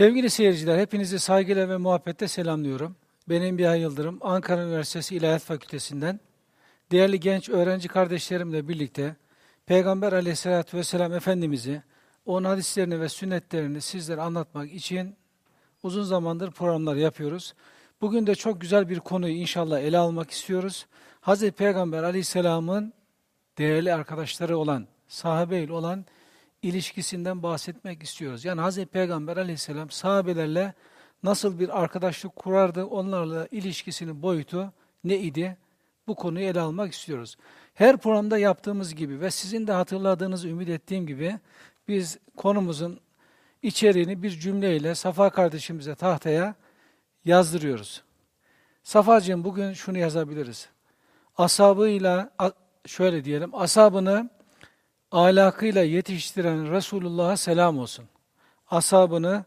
Sevgili seyirciler, hepinizi saygıyla ve muhabbetle selamlıyorum. Ben Enbiya Yıldırım, Ankara Üniversitesi İlahiyat Fakültesinden değerli genç öğrenci kardeşlerimle birlikte Peygamber aleyhissalatü vesselam Efendimiz'i, onun hadislerini ve sünnetlerini sizlere anlatmak için uzun zamandır programlar yapıyoruz. Bugün de çok güzel bir konuyu inşallah ele almak istiyoruz. Hazreti Peygamber aleyhisselamın değerli arkadaşları olan, sahabeyle olan ilişkisinden bahsetmek istiyoruz. Yani Hazreti Peygamber aleyhisselam sahabelerle nasıl bir arkadaşlık kurardı, onlarla ilişkisinin boyutu ne idi? Bu konuyu ele almak istiyoruz. Her programda yaptığımız gibi ve sizin de hatırladığınızı ümit ettiğim gibi biz konumuzun içeriğini bir cümleyle Safa kardeşimize tahtaya yazdırıyoruz. Safacığım bugün şunu yazabiliriz. Asabıyla, şöyle diyelim, asabını ahlakıyla yetiştiren Resulullah'a selam olsun. Asabını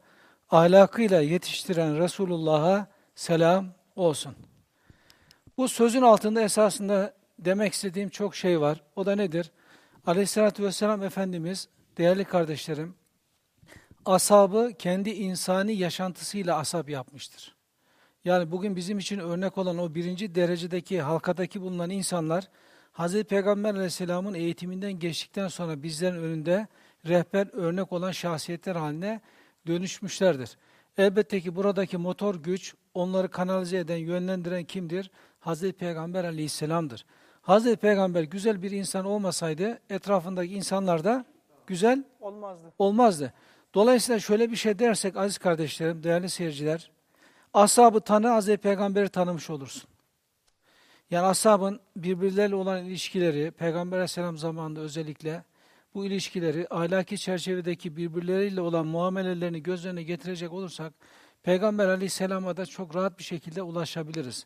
ahlakıyla yetiştiren Resulullah'a selam olsun. Bu sözün altında esasında demek istediğim çok şey var. O da nedir? Aleyhissalatü vesselam Efendimiz, değerli kardeşlerim, asabı kendi insani yaşantısıyla asap yapmıştır. Yani bugün bizim için örnek olan o birinci derecedeki halkadaki bulunan insanlar, Hz. Peygamber aleyhisselamın eğitiminden geçtikten sonra bizlerin önünde rehber örnek olan şahsiyetler haline dönüşmüşlerdir. Elbette ki buradaki motor güç, onları kanalize eden, yönlendiren kimdir? Hz. Peygamber aleyhisselamdır. Hz. Peygamber güzel bir insan olmasaydı etrafındaki insanlar da güzel olmazdı. olmazdı. Dolayısıyla şöyle bir şey dersek aziz kardeşlerim, değerli seyirciler, ashabı tanı, Hz. Peygamber'i tanımış olursun. Yani ashabın birbirleriyle olan ilişkileri, Peygamber aleyhisselam zamanında özellikle bu ilişkileri, ahlaki çerçevedeki birbirleriyle olan muamelelerini göz önüne getirecek olursak, Peygamber aleyhisselama da çok rahat bir şekilde ulaşabiliriz.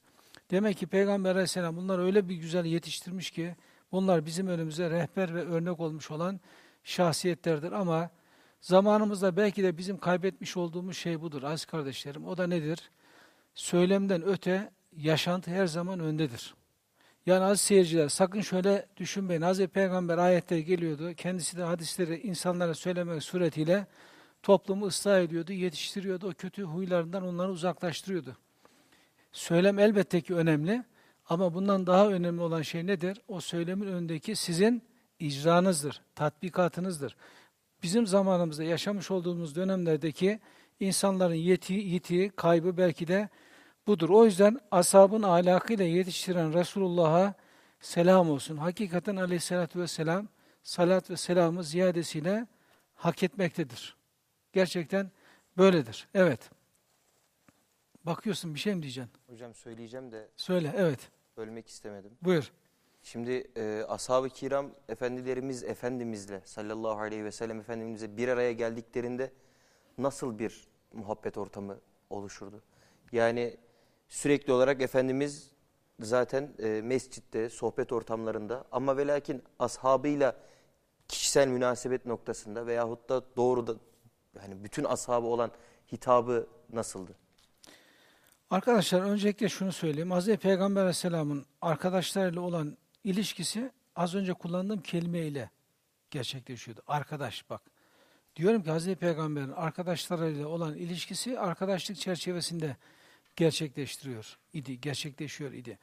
Demek ki Peygamber aleyhisselam bunları öyle bir güzel yetiştirmiş ki, bunlar bizim önümüze rehber ve örnek olmuş olan şahsiyetlerdir. Ama zamanımızda belki de bizim kaybetmiş olduğumuz şey budur aziz kardeşlerim. O da nedir? Söylemden öte yaşantı her zaman öndedir. Yani aziz seyirciler sakın şöyle düşünmeyin. Hazreti Peygamber ayetleri geliyordu. Kendisi de hadisleri insanlara söylemek suretiyle toplumu ıslah ediyordu, yetiştiriyordu. O kötü huylarından onları uzaklaştırıyordu. Söylem elbette ki önemli ama bundan daha önemli olan şey nedir? O söylemin önündeki sizin icranızdır, tatbikatınızdır. Bizim zamanımızda yaşamış olduğumuz dönemlerdeki insanların yeti, yitiği, kaybı belki de budur. O yüzden ashabın ahlakıyla yetiştiren Resulullah'a selam olsun. Hakikaten aleyhissalatü vesselam salat ve selamı ziyadesiyle hak etmektedir. Gerçekten böyledir. Evet. Bakıyorsun bir şey mi diyeceksin? Hocam söyleyeceğim de Söyle, evet. bölmek istemedim. Buyur. Şimdi e, ashab-ı kiram efendilerimiz Efendimizle sallallahu aleyhi ve sellem Efendimizle bir araya geldiklerinde nasıl bir muhabbet ortamı oluşurdu? Yani sürekli olarak Efendimiz zaten e, mescitte, sohbet ortamlarında ama ve lakin ashabıyla kişisel münasebet noktasında veyahut da doğruda yani bütün ashabı olan hitabı nasıldı? Arkadaşlar öncelikle şunu söyleyeyim. Hz. Peygamber Aleyhisselam'ın arkadaşlarıyla olan ilişkisi az önce kullandığım kelimeyle gerçekleşiyordu. Arkadaş bak. Diyorum ki Hz. Peygamber'in arkadaşlarıyla olan ilişkisi arkadaşlık çerçevesinde gerçekleştiriyor idi, gerçekleşiyor idi.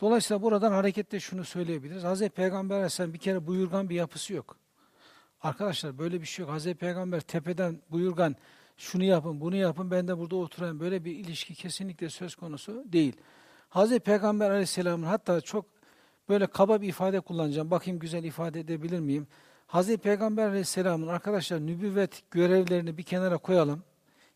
Dolayısıyla buradan hareketle şunu söyleyebiliriz. Hz. Peygamber Aleyhisselam bir kere buyurgan bir yapısı yok. Arkadaşlar böyle bir şey yok. Hz. Peygamber tepeden buyurgan şunu yapın, bunu yapın, ben de burada oturayım. Böyle bir ilişki kesinlikle söz konusu değil. Hz. Peygamber Aleyhisselam'ın hatta çok böyle kaba bir ifade kullanacağım. Bakayım güzel ifade edebilir miyim? Hz. Peygamber Aleyhisselam'ın arkadaşlar nübüvvet görevlerini bir kenara koyalım.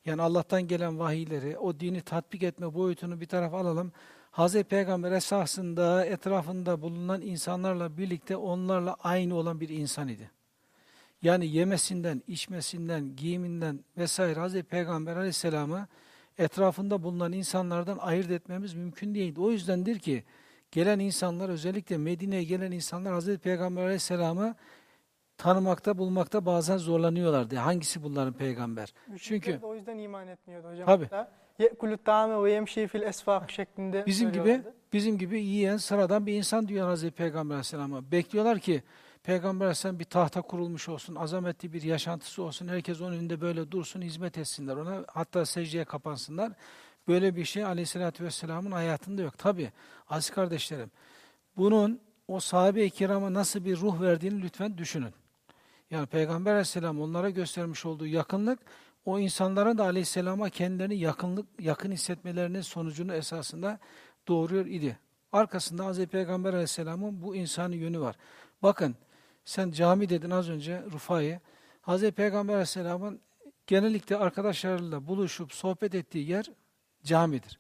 Yani Allah'tan gelen vahiyleri, o dini tatbik etme boyutunu bir tarafa alalım. Hz. Peygamber esasında etrafında bulunan insanlarla birlikte onlarla aynı olan bir insan idi. Yani yemesinden, içmesinden, giyiminden vesaire Hz. Peygamber aleyhisselamı etrafında bulunan insanlardan ayırt etmemiz mümkün değildi. O yüzdendir ki gelen insanlar özellikle Medine'ye gelen insanlar Hz. Peygamber aleyhisselamı tanımakta, bulmakta bazen zorlanıyorlardı. Hangisi bunların peygamber? Çünkü o yüzden iman etmiyordu hocam. Tabii. Ye'kulü ta'ame ve yemşi fil esfak şeklinde bizim gibi bizim gibi yiyen sıradan bir insan diyor Hz. Peygamber aleyhisselama. Bekliyorlar ki Peygamber Aleyhisselam bir tahta kurulmuş olsun, azametli bir yaşantısı olsun, herkes onun önünde böyle dursun, hizmet etsinler ona, hatta secdeye kapansınlar. Böyle bir şey Aleyhisselatü Vesselam'ın hayatında yok. Tabi aziz kardeşlerim, bunun o sahabe-i kirama nasıl bir ruh verdiğini lütfen düşünün. Yani Peygamber Aleyhisselam onlara göstermiş olduğu yakınlık, o insanların da Aleyhisselam'a kendilerini yakınlık, yakın hissetmelerinin sonucunu esasında doğuruyor idi. Arkasında Hz. Peygamber Aleyhisselam'ın bu insani yönü var. Bakın, sen cami dedin az önce Rufai. Hz. Peygamber Aleyhisselam'ın genellikle arkadaşlarıyla buluşup sohbet ettiği yer camidir.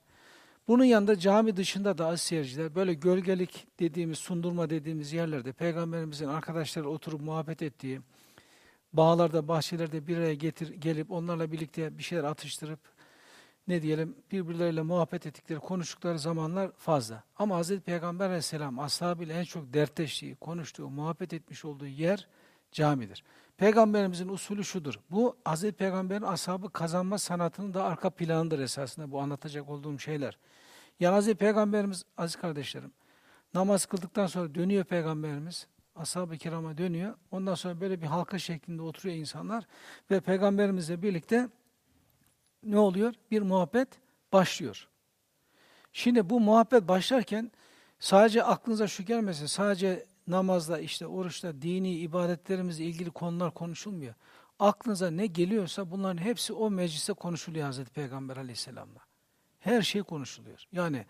Bunun yanında cami dışında da aziz seyirciler böyle gölgelik dediğimiz, sundurma dediğimiz yerlerde Peygamberimizin arkadaşları oturup muhabbet ettiği, bağlarda, bahçelerde bir araya getir, gelip onlarla birlikte bir şeyler atıştırıp ne diyelim birbirleriyle muhabbet ettikleri, konuştukları zamanlar fazla. Ama Hz. Peygamber aleyhisselam ashabıyla en çok dertleştiği, konuştuğu, muhabbet etmiş olduğu yer camidir. Peygamberimizin usulü şudur. Bu Hz. Peygamber'in ashabı kazanma sanatının da arka planıdır esasında bu anlatacak olduğum şeyler. Yani Hz. Peygamberimiz, aziz kardeşlerim, namaz kıldıktan sonra dönüyor Peygamberimiz, ashab-ı kirama dönüyor. Ondan sonra böyle bir halka şeklinde oturuyor insanlar ve Peygamberimizle birlikte ne oluyor? Bir muhabbet başlıyor. Şimdi bu muhabbet başlarken sadece aklınıza şu gelmesin, sadece namazda, işte oruçta, dini ibadetlerimizle ilgili konular konuşulmuyor. Aklınıza ne geliyorsa bunların hepsi o mecliste konuşuluyor Hazreti Peygamber aleyhisselamla. Her şey konuşuluyor. Yani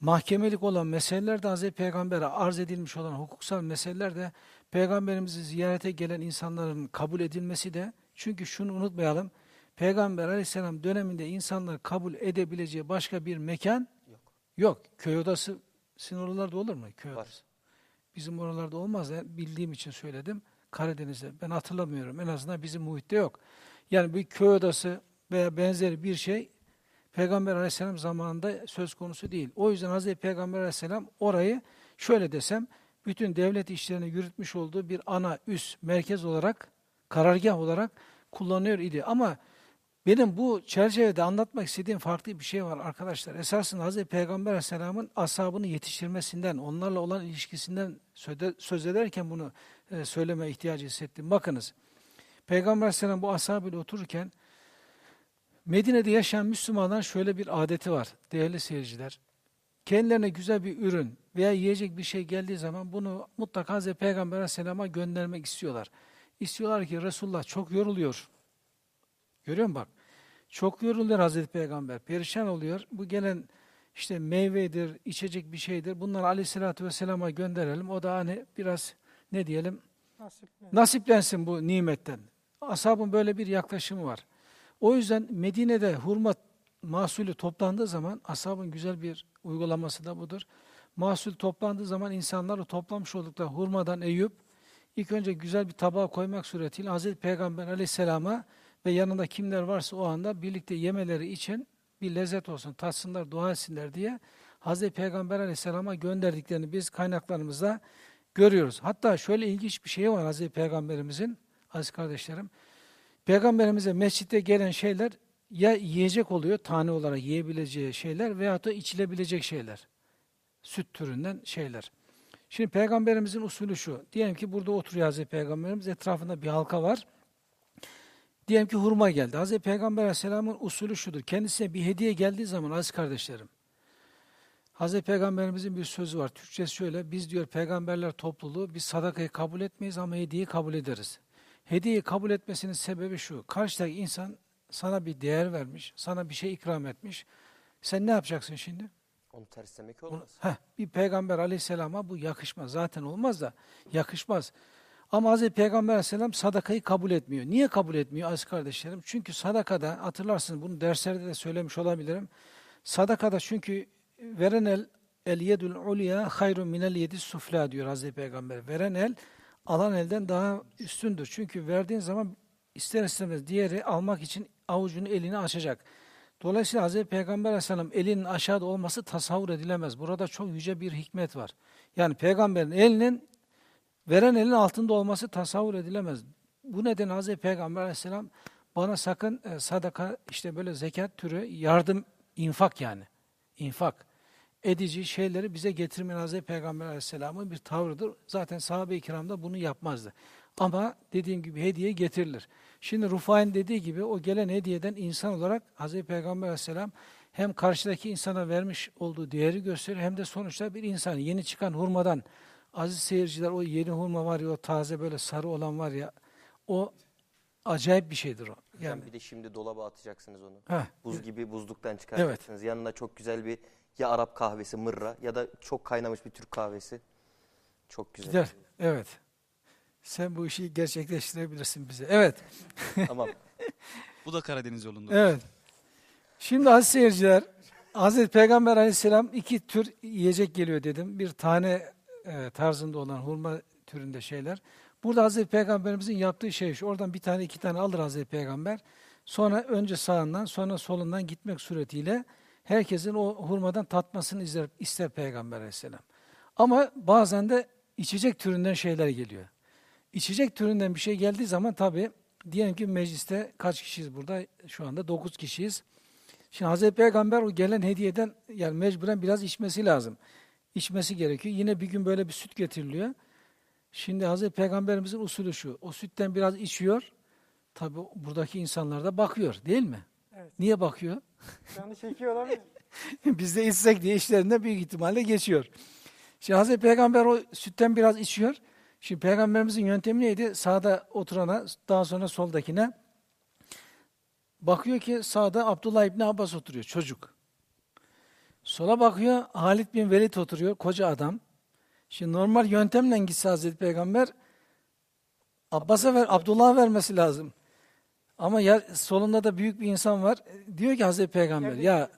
mahkemelik olan meseleler de Hazreti Peygamber'e arz edilmiş olan hukuksal meseleler de Peygamberimizi ziyarete gelen insanların kabul edilmesi de çünkü şunu unutmayalım. Peygamber aleyhisselam döneminde insanlar kabul edebileceği başka bir mekan Yok. yok. Köy odası sizin oralarda olur mu? Köy Var. odası. Bizim oralarda olmaz. Yani bildiğim için söyledim. Karadeniz'de. Ben hatırlamıyorum. En azından bizim muhitte yok. Yani bir köy odası veya benzeri bir şey Peygamber aleyhisselam zamanında söz konusu değil. O yüzden Hazreti Peygamber aleyhisselam orayı şöyle desem, bütün devlet işlerini yürütmüş olduğu bir ana, üst, merkez olarak, karargah olarak kullanıyor idi. Ama benim bu çerçevede anlatmak istediğim farklı bir şey var arkadaşlar. Esasında Hazreti Peygamber Aleyhisselam'ın ashabını yetiştirmesinden, onlarla olan ilişkisinden söz ederken bunu e, söyleme ihtiyacı hissettim. Bakınız, Peygamber Aleyhisselam bu ashabıyla otururken Medine'de yaşayan Müslümanların şöyle bir adeti var değerli seyirciler. Kendilerine güzel bir ürün veya yiyecek bir şey geldiği zaman bunu mutlaka Hazreti Peygamber Aleyhisselam'a göndermek istiyorlar. İstiyorlar ki Resulullah çok yoruluyor. Görüyor musun bak? Çok yoruluyor Hazreti Peygamber. Perişan oluyor. Bu gelen işte meyvedir, içecek bir şeydir. Bunları aleyhissalatü vesselama gönderelim. O da hani biraz ne diyelim Nasiplen. nasiplensin bu nimetten. Ashabın böyle bir yaklaşımı var. O yüzden Medine'de hurma mahsulü toplandığı zaman ashabın güzel bir uygulaması da budur. Mahsul toplandığı zaman insanlar toplamış oldukları hurmadan Eyüp ilk önce güzel bir tabağa koymak suretiyle Hazreti Peygamber aleyhisselama ve yanında kimler varsa o anda birlikte yemeleri için bir lezzet olsun, tatsınlar, dua etsinler diye Hazreti Peygamber aleyhisselama gönderdiklerini biz kaynaklarımızda görüyoruz. Hatta şöyle ilginç bir şey var Hazreti Peygamberimizin, aziz kardeşlerim. Peygamberimize mescitte gelen şeyler ya yiyecek oluyor, tane olarak yiyebileceği şeyler veyahut da içilebilecek şeyler. Süt türünden şeyler. Şimdi Peygamberimizin usulü şu. Diyelim ki burada oturuyor Hazreti Peygamberimiz, etrafında bir halka var. Diyelim ki hurma geldi. Hazreti Peygamber Aleyhisselam'ın usulü şudur. Kendisine bir hediye geldiği zaman aziz kardeşlerim, Hazreti Peygamberimizin bir sözü var. Türkçesi şöyle, biz diyor peygamberler topluluğu, biz sadakayı kabul etmeyiz ama hediyeyi kabul ederiz. Hediyeyi kabul etmesinin sebebi şu, karşıdaki insan sana bir değer vermiş, sana bir şey ikram etmiş. Sen ne yapacaksın şimdi? Onu terslemek olmaz. heh, bir peygamber aleyhisselama bu yakışmaz. Zaten olmaz da yakışmaz. Ama Hazreti Peygamber aleyhisselam sadakayı kabul etmiyor. Niye kabul etmiyor aziz kardeşlerim? Çünkü sadakada, hatırlarsınız bunu derslerde de söylemiş olabilirim. Sadakada çünkü veren el, el yedül ulya hayrun minel yedis sufla diyor Hazreti Peygamber. Veren el, alan elden daha üstündür. Çünkü verdiğin zaman ister istemez diğeri almak için avucunu elini açacak. Dolayısıyla Hazreti Peygamber Aleyhisselam elinin aşağıda olması tasavvur edilemez. Burada çok yüce bir hikmet var. Yani peygamberin elinin veren elin altında olması tasavvur edilemez. Bu neden Hazreti Peygamber Aleyhisselam bana sakın e, sadaka işte böyle zekat türü yardım infak yani. infak. Edici şeyleri bize getirmeyen Hazreti Peygamber Aleyhisselam'ın bir tavrıdır. Zaten sahabe-i kiram da bunu yapmazdı. Ama dediğim gibi hediye getirilir. Şimdi Rufay'ın dediği gibi o gelen hediyeden insan olarak Hazreti Peygamber Aleyhisselam hem karşıdaki insana vermiş olduğu değeri gösteriyor hem de sonuçta bir insan yeni çıkan hurmadan aziz seyirciler o yeni hurma var ya o taze böyle sarı olan var ya o acayip bir şeydir o. Yani bir de şimdi dolaba atacaksınız onu. heh, Buz gibi buzluktan çıkaracaksınız. Yanına çok güzel bir ya Arap kahvesi mırra ya da çok kaynamış bir Türk kahvesi. Çok güzel. gider. Evet. Sen bu işi gerçekleştirebilirsin bize. Evet. tamam. Bu da Karadeniz yolunda. Evet. Şimdi aziz seyirciler, Hazreti Peygamber aleyhisselam iki tür yiyecek geliyor dedim. Bir tane e, tarzında olan hurma türünde şeyler. Burada Hazreti Peygamberimizin yaptığı şey şu. Oradan bir tane iki tane alır Hazreti Peygamber. Sonra önce sağından sonra solundan gitmek suretiyle herkesin o hurmadan tatmasını ister, ister Peygamber aleyhisselam. Ama bazen de içecek türünden şeyler geliyor. İçecek türünden bir şey geldiği zaman tabii diyelim ki mecliste kaç kişiyiz burada? Şu anda 9 kişiyiz. Şimdi Hazreti Peygamber o gelen hediyeden yani mecburen biraz içmesi lazım. İçmesi gerekiyor. Yine bir gün böyle bir süt getiriliyor. Şimdi Hazreti Peygamberimizin usulü şu. O sütten biraz içiyor. Tabii buradaki insanlar da bakıyor değil mi? Evet. Niye bakıyor? Canı çekiyor olabilir. Biz de içsek diye işlerinde büyük ihtimalle geçiyor. Şimdi Hazreti Peygamber o sütten biraz içiyor. Şimdi Peygamberimizin yöntemi neydi? Sağda oturana, daha sonra soldakine. Bakıyor ki sağda Abdullah İbni Abbas oturuyor, çocuk. Sola bakıyor, Halid bin Velid oturuyor, koca adam. Şimdi normal yöntemle gitse Hazreti Peygamber, Abbas'a ver, Abdullah'a vermesi lazım. Ama ya, solunda da büyük bir insan var. Diyor ki Hazreti Peygamber, ya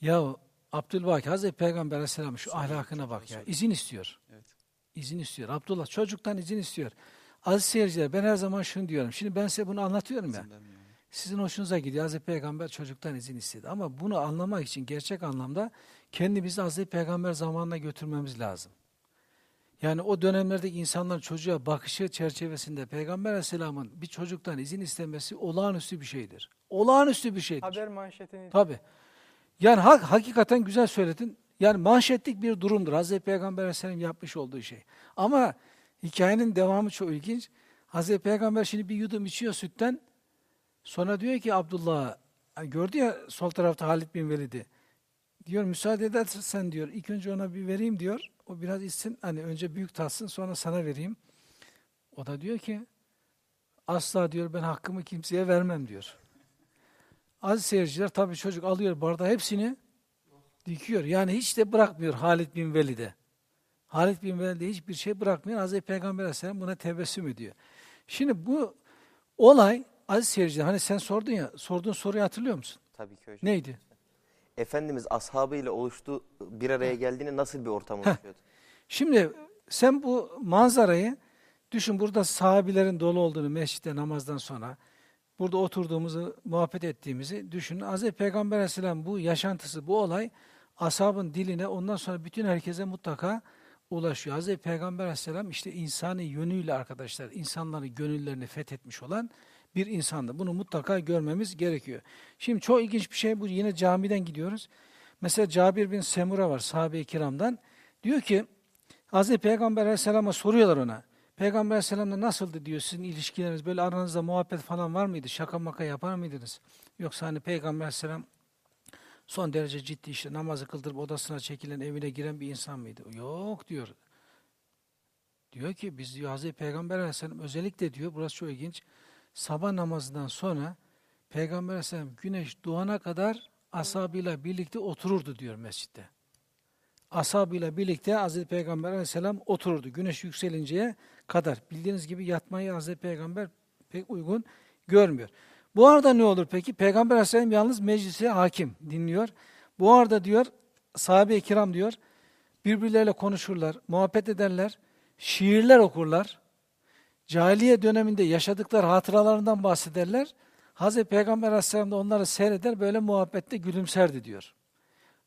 ya Abdülbaki Hazreti Peygamber Aleyhisselam şu ahlakına bak ya. İzin istiyor. Evet. İzin istiyor. Abdullah çocuktan izin istiyor. Aziz seyirciler ben her zaman şunu diyorum. Şimdi ben size bunu anlatıyorum ya. Sizin hoşunuza gidiyor. Hazreti Peygamber çocuktan izin istedi. Ama bunu anlamak için gerçek anlamda kendimizi Hazreti Peygamber zamanına götürmemiz lazım. Yani o dönemlerdeki insanların çocuğa bakışı çerçevesinde Peygamber Aleyhisselam'ın bir çocuktan izin istemesi olağanüstü bir şeydir. Olağanüstü bir şeydir. Haber manşetini. Tabii. Yani hak, hakikaten güzel söyledin. Yani manşetlik bir durumdur. Hazreti Peygamber Aleyhisselam yapmış olduğu şey. Ama hikayenin devamı çok ilginç. Hazreti Peygamber şimdi bir yudum içiyor sütten. Sonra diyor ki Abdullah, hani gördü ya sol tarafta Halid bin Velid'i. Diyor müsaade edersen diyor ilk önce ona bir vereyim diyor. O biraz içsin hani önce büyük tatsın sonra sana vereyim. O da diyor ki asla diyor ben hakkımı kimseye vermem diyor. Aziz seyirciler tabii çocuk alıyor bardağı hepsini dikiyor. Yani hiç de bırakmıyor Halid bin Velid'e. Halid bin Velid'e hiçbir şey bırakmıyor. Hazreti Peygamber Aleyhisselam buna tebessüm ediyor. Şimdi bu olay aziz seyirciler hani sen sordun ya sorduğun soruyu hatırlıyor musun? Tabii ki hocam. Neydi? Efendimiz ashabıyla oluştu bir araya geldiğinde nasıl bir ortam oluşuyordu? Şimdi sen bu manzarayı düşün burada sahabilerin dolu olduğunu mescitte namazdan sonra burada oturduğumuzu, muhabbet ettiğimizi düşün. Hazreti Peygamber Aleyhisselam bu yaşantısı, bu olay ashabın diline ondan sonra bütün herkese mutlaka ulaşıyor. Hazreti Peygamber Aleyhisselam işte insani yönüyle arkadaşlar, insanların gönüllerini fethetmiş olan bir insandı. Bunu mutlaka görmemiz gerekiyor. Şimdi çok ilginç bir şey bu. Yine camiden gidiyoruz. Mesela Cabir bin Semura var sahabe-i kiramdan. Diyor ki Hazreti Peygamber Aleyhisselam'a soruyorlar ona. Peygamber Aleyhisselam'la nasıldı diyor sizin ilişkileriniz? Böyle aranızda muhabbet falan var mıydı? Şaka maka yapar mıydınız? Yoksa hani Peygamber Aleyhisselam son derece ciddi işte namazı kıldırıp odasına çekilen evine giren bir insan mıydı? Yok diyor. Diyor ki biz diyor Hazreti Peygamber Aleyhisselam özellikle diyor burası çok ilginç. Sabah namazından sonra Peygamber Aleyhisselam güneş doğana kadar ashabıyla birlikte otururdu diyor mescitte. Ashabıyla birlikte Hazreti Peygamber Aleyhisselam otururdu güneş yükselinceye kadar. Bildiğiniz gibi yatmayı Hazreti Peygamber pek uygun görmüyor. Bu arada ne olur peki? Peygamber Aleyhisselam yalnız meclise hakim dinliyor. Bu arada diyor sahabe-i kiram diyor birbirleriyle konuşurlar, muhabbet ederler, şiirler okurlar. Cahiliye döneminde yaşadıkları hatıralarından bahsederler. Hazreti Peygamber Aleyhisselam da onları seyreder böyle muhabbette gülümserdi diyor.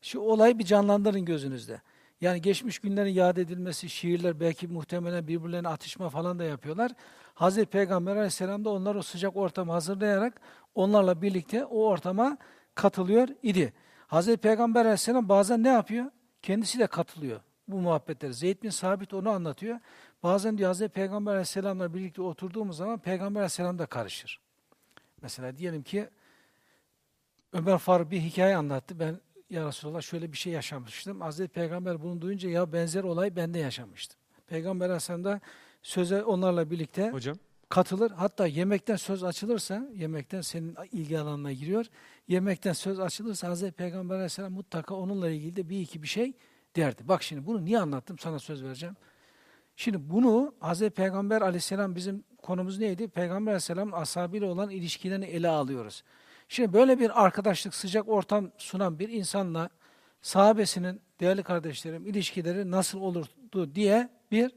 Şu olayı bir canlandırın gözünüzde. Yani geçmiş günlerin yad edilmesi, şiirler belki muhtemelen birbirlerine atışma falan da yapıyorlar. Hazreti Peygamber Aleyhisselam da onlar o sıcak ortamı hazırlayarak onlarla birlikte o ortama katılıyor idi. Hazreti Peygamber Aleyhisselam bazen ne yapıyor? kendisi de katılıyor bu muhabbetlere. Zeyd bin Sabit onu anlatıyor. Bazen diyor Hazreti Peygamber Aleyhisselam'la birlikte oturduğumuz zaman Peygamber Aleyhisselam da karışır. Mesela diyelim ki Ömer Faruk bir hikaye anlattı. Ben ya Resulallah şöyle bir şey yaşamıştım. Hazreti Peygamber bunu duyunca ya benzer olay ben de yaşamıştım. Peygamber Aleyhisselam da söze onlarla birlikte Hocam. katılır. Hatta yemekten söz açılırsa, yemekten senin ilgi alanına giriyor. Yemekten söz açılırsa Hazreti Peygamber Aleyhisselam mutlaka onunla ilgili de bir iki bir şey derdi. Bak şimdi bunu niye anlattım sana söz vereceğim. Şimdi bunu Hazreti Peygamber Aleyhisselam bizim konumuz neydi? Peygamber Aleyhisselam ashabıyla olan ilişkilerini ele alıyoruz. Şimdi böyle bir arkadaşlık, sıcak ortam sunan bir insanla sahabesinin, değerli kardeşlerim, ilişkileri nasıl olurdu diye bir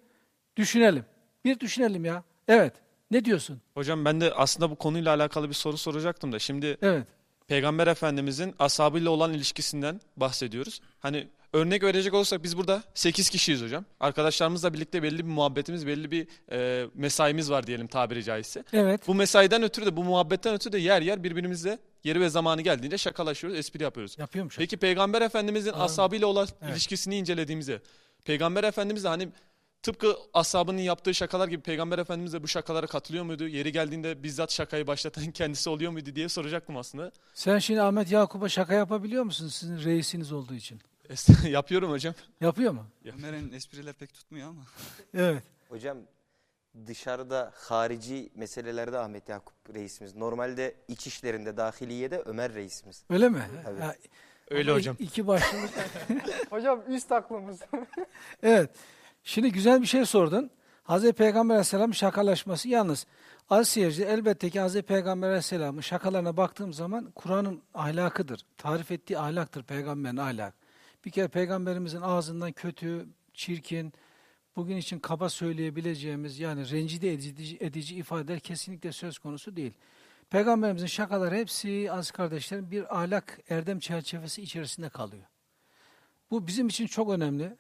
düşünelim. Bir düşünelim ya. Evet. Ne diyorsun? Hocam ben de aslında bu konuyla alakalı bir soru soracaktım da. Şimdi Evet. Peygamber Efendimizin ashabıyla olan ilişkisinden bahsediyoruz. Hani örnek verecek olursak biz burada 8 kişiyiz hocam. Arkadaşlarımızla birlikte belli bir muhabbetimiz, belli bir e, mesaimiz var diyelim tabiri caizse. Evet. Bu mesaiden ötürü de bu muhabbetten ötürü de yer yer birbirimizle yeri ve zamanı geldiğinde şakalaşıyoruz, espri yapıyoruz. Yapıyormuş. Peki Peygamber Efendimizin Anladım. ashabıyla olan Evet. ilişkisini incelediğimizde Peygamber Efendimiz de hani tıpkı ashabının yaptığı şakalar gibi Peygamber Efendimiz de bu şakalara katılıyor muydu? Yeri geldiğinde bizzat şakayı başlatan kendisi oluyor muydu diye soracaktım aslında. Sen şimdi Ahmet Yakup'a şaka yapabiliyor musun sizin reisiniz olduğu için? Yapıyorum hocam. Yapıyor mu? Ömer'in espriler pek tutmuyor ama. Evet. Hocam dışarıda harici meselelerde Ahmet Yakup reisimiz. Normalde iç işlerinde dahiliyede Ömer reisimiz. Öyle mi? Tabii. Ha, Öyle hocam. İki başlı. Hocam üst aklımız. evet. Şimdi güzel bir şey sordun. Hazreti Peygamber Aleyhisselam şakalaşması yalnız. Az seyirci elbette ki Hazreti Peygamber Aleyhisselam'ın şakalarına baktığım zaman Kur'an'ın ahlakıdır. Tarif ettiği ahlaktır peygamberin ahlak. Bir kere peygamberimizin ağzından kötü, çirkin, bugün için kaba söyleyebileceğimiz yani rencide edici, edici ifadeler kesinlikle söz konusu değil. Peygamberimizin şakaları hepsi az kardeşlerim bir ahlak erdem çerçevesi içerisinde kalıyor. Bu bizim için çok önemli.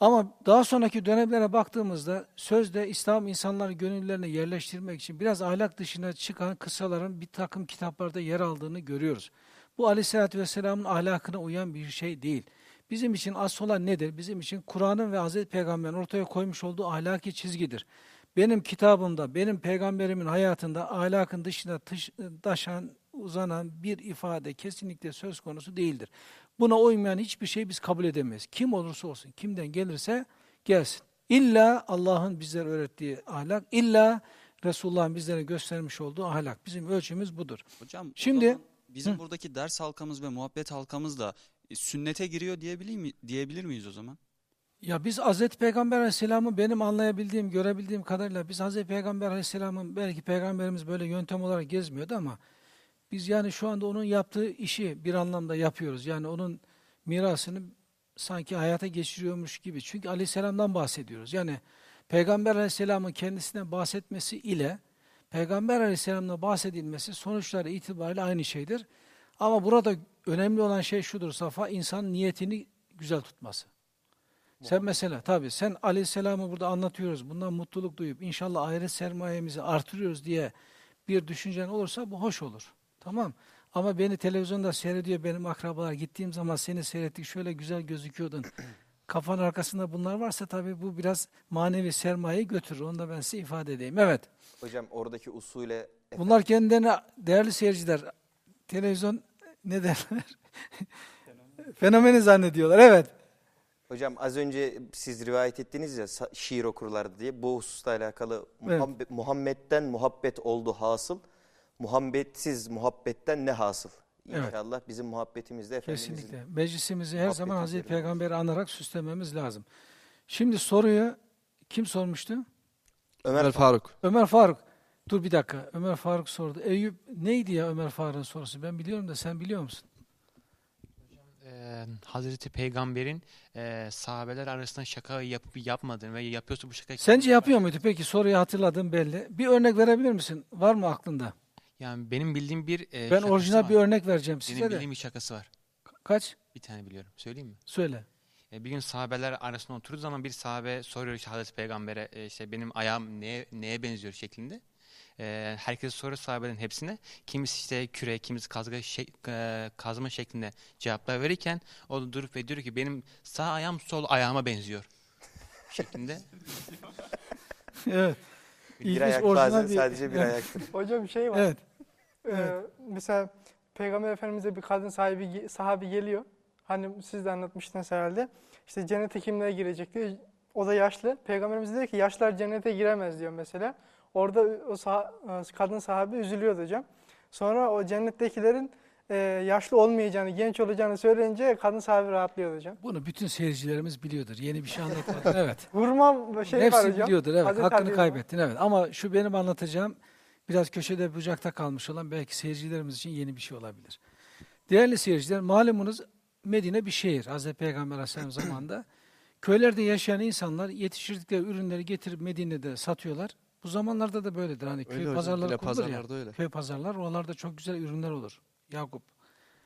Ama daha sonraki dönemlere baktığımızda sözde İslam insanları gönüllerine yerleştirmek için biraz ahlak dışına çıkan kısaların bir takım kitaplarda yer aldığını görüyoruz. Bu aleyhissalatü vesselamın ahlakına uyan bir şey değil. Bizim için asıl olan nedir? Bizim için Kur'an'ın ve Hazreti Peygamber'in ortaya koymuş olduğu ahlaki çizgidir. Benim kitabımda, benim peygamberimin hayatında ahlakın dışına tış- taşan, uzanan bir ifade kesinlikle söz konusu değildir. Buna uymayan hiçbir şey biz kabul edemeyiz. Kim olursa olsun, kimden gelirse gelsin. İlla Allah'ın bizlere öğrettiği ahlak, illa Resulullah'ın bizlere göstermiş olduğu ahlak. Bizim ölçümüz budur. Hocam Şimdi- bizim Hı. buradaki ders halkamız ve muhabbet halkamız da sünnete giriyor diyebilir, mi, diyebilir miyiz o zaman? Ya biz Hazreti Peygamber Aleyhisselam'ı benim anlayabildiğim, görebildiğim kadarıyla biz Hazreti Peygamber Aleyhisselam'ın belki Peygamberimiz böyle yöntem olarak gezmiyordu ama biz yani şu anda onun yaptığı işi bir anlamda yapıyoruz. Yani onun mirasını sanki hayata geçiriyormuş gibi. Çünkü Aleyhisselam'dan bahsediyoruz. Yani Peygamber Aleyhisselam'ın kendisinden bahsetmesi ile Peygamber Aleyhisselam'la bahsedilmesi sonuçları itibariyle aynı şeydir. Ama burada önemli olan şey şudur Safa, insanın niyetini güzel tutması. Sen mesela tabii sen aleyhisselamı burada anlatıyoruz. Bundan mutluluk duyup inşallah ahiret sermayemizi artırıyoruz diye bir düşüncen olursa bu hoş olur. Tamam. Ama beni televizyonda seyrediyor benim akrabalar. Gittiğim zaman seni seyrettik şöyle güzel gözüküyordun. Kafanın arkasında bunlar varsa tabii bu biraz manevi sermayeyi götürür. Onu da ben size ifade edeyim. Evet. Hocam oradaki usule Bunlar kendilerine değerli seyirciler televizyon ne derler? Fenomeni zannediyorlar. Evet. Hocam az önce siz rivayet ettiniz ya şiir okurlardı diye bu hususla alakalı Evet. Muhammed- Muhammed'den muhabbet oldu hasıl. Muhabbetsiz muhabbetten ne hasıl? Evet. İnşallah bizim muhabbetimizde Efendimizin. Kesinlikle. Meclisimizi her zaman Hazreti. Peygamber'i anarak süslememiz lazım. Şimdi soruyu kim sormuştu? Ömer Faruk. Ömer Faruk. Dur bir dakika. Ömer Faruk sordu. Eyüp neydi ya Ömer Faruk'un sorusu? Ben biliyorum da sen biliyor musun? Ee, Hazreti Peygamber'in e, sahabeler arasında şaka yapıp yapmadığını ve yapıyorsa bu şaka Sence yapıyor muydu? Peki soruyu hatırladığım belli. Bir örnek verebilir misin? Var mı aklında? Yani benim bildiğim bir e, ben orijinal var. bir örnek vereceğim Benim size de. bildiğim bir şakası var. Kaç? Bir tane biliyorum. Söyleyeyim mi? Söyle. E, bir gün sahabeler arasında oturduğu zaman bir sahabe soruyor işte Hazreti Peygamber'e e, işte benim ayağım neye, neye benziyor şeklinde. E, herkes soru sahabelerin hepsine. Kimisi işte küre, kimisi kazga, şek- e, kazma şeklinde cevaplar verirken o da durup ve diyor ki benim sağ ayağım sol ayağıma benziyor şeklinde. Evet. Bir İlginç, ayak orijinal bazen bir- sadece bir Evet. ayaktır. Hocam şey var. Evet. Ee, Evet. mesela Peygamber Efendimiz'e bir kadın sahibi sahabi geliyor. Hani siz de anlatmıştınız herhalde. İşte cennete kimler girecek diyor. O da yaşlı. Peygamberimiz diyor ki yaşlar cennete giremez diyor mesela. Orada o saha- kadın sahabe üzülüyordu hocam. Sonra o cennettekilerin e, yaşlı olmayacağını, genç olacağını söyleyince kadın sahabe rahatlıyordu hocam. Bunu bütün seyircilerimiz biliyordur. Yeni bir şey anlatmadım. Evet. Hurma şey var Hepsi hocam. biliyordur. Evet. Hazreti Hakkını kaybettin. Evet. Ama şu benim anlatacağım biraz köşede bucakta kalmış olan belki seyircilerimiz için yeni bir şey olabilir. Değerli seyirciler malumunuz Medine bir şehir. Hazreti Peygamber Aleyhisselam zamanında. Köylerde yaşayan insanlar yetiştirdikleri ürünleri getirip Medine'de satıyorlar. Bu zamanlarda da böyledir. Hani köy Öyle hocam, pazarları bile kurulur ya. pazarlarda öyle. Köy pazarlar oralarda çok güzel ürünler olur. Yakup.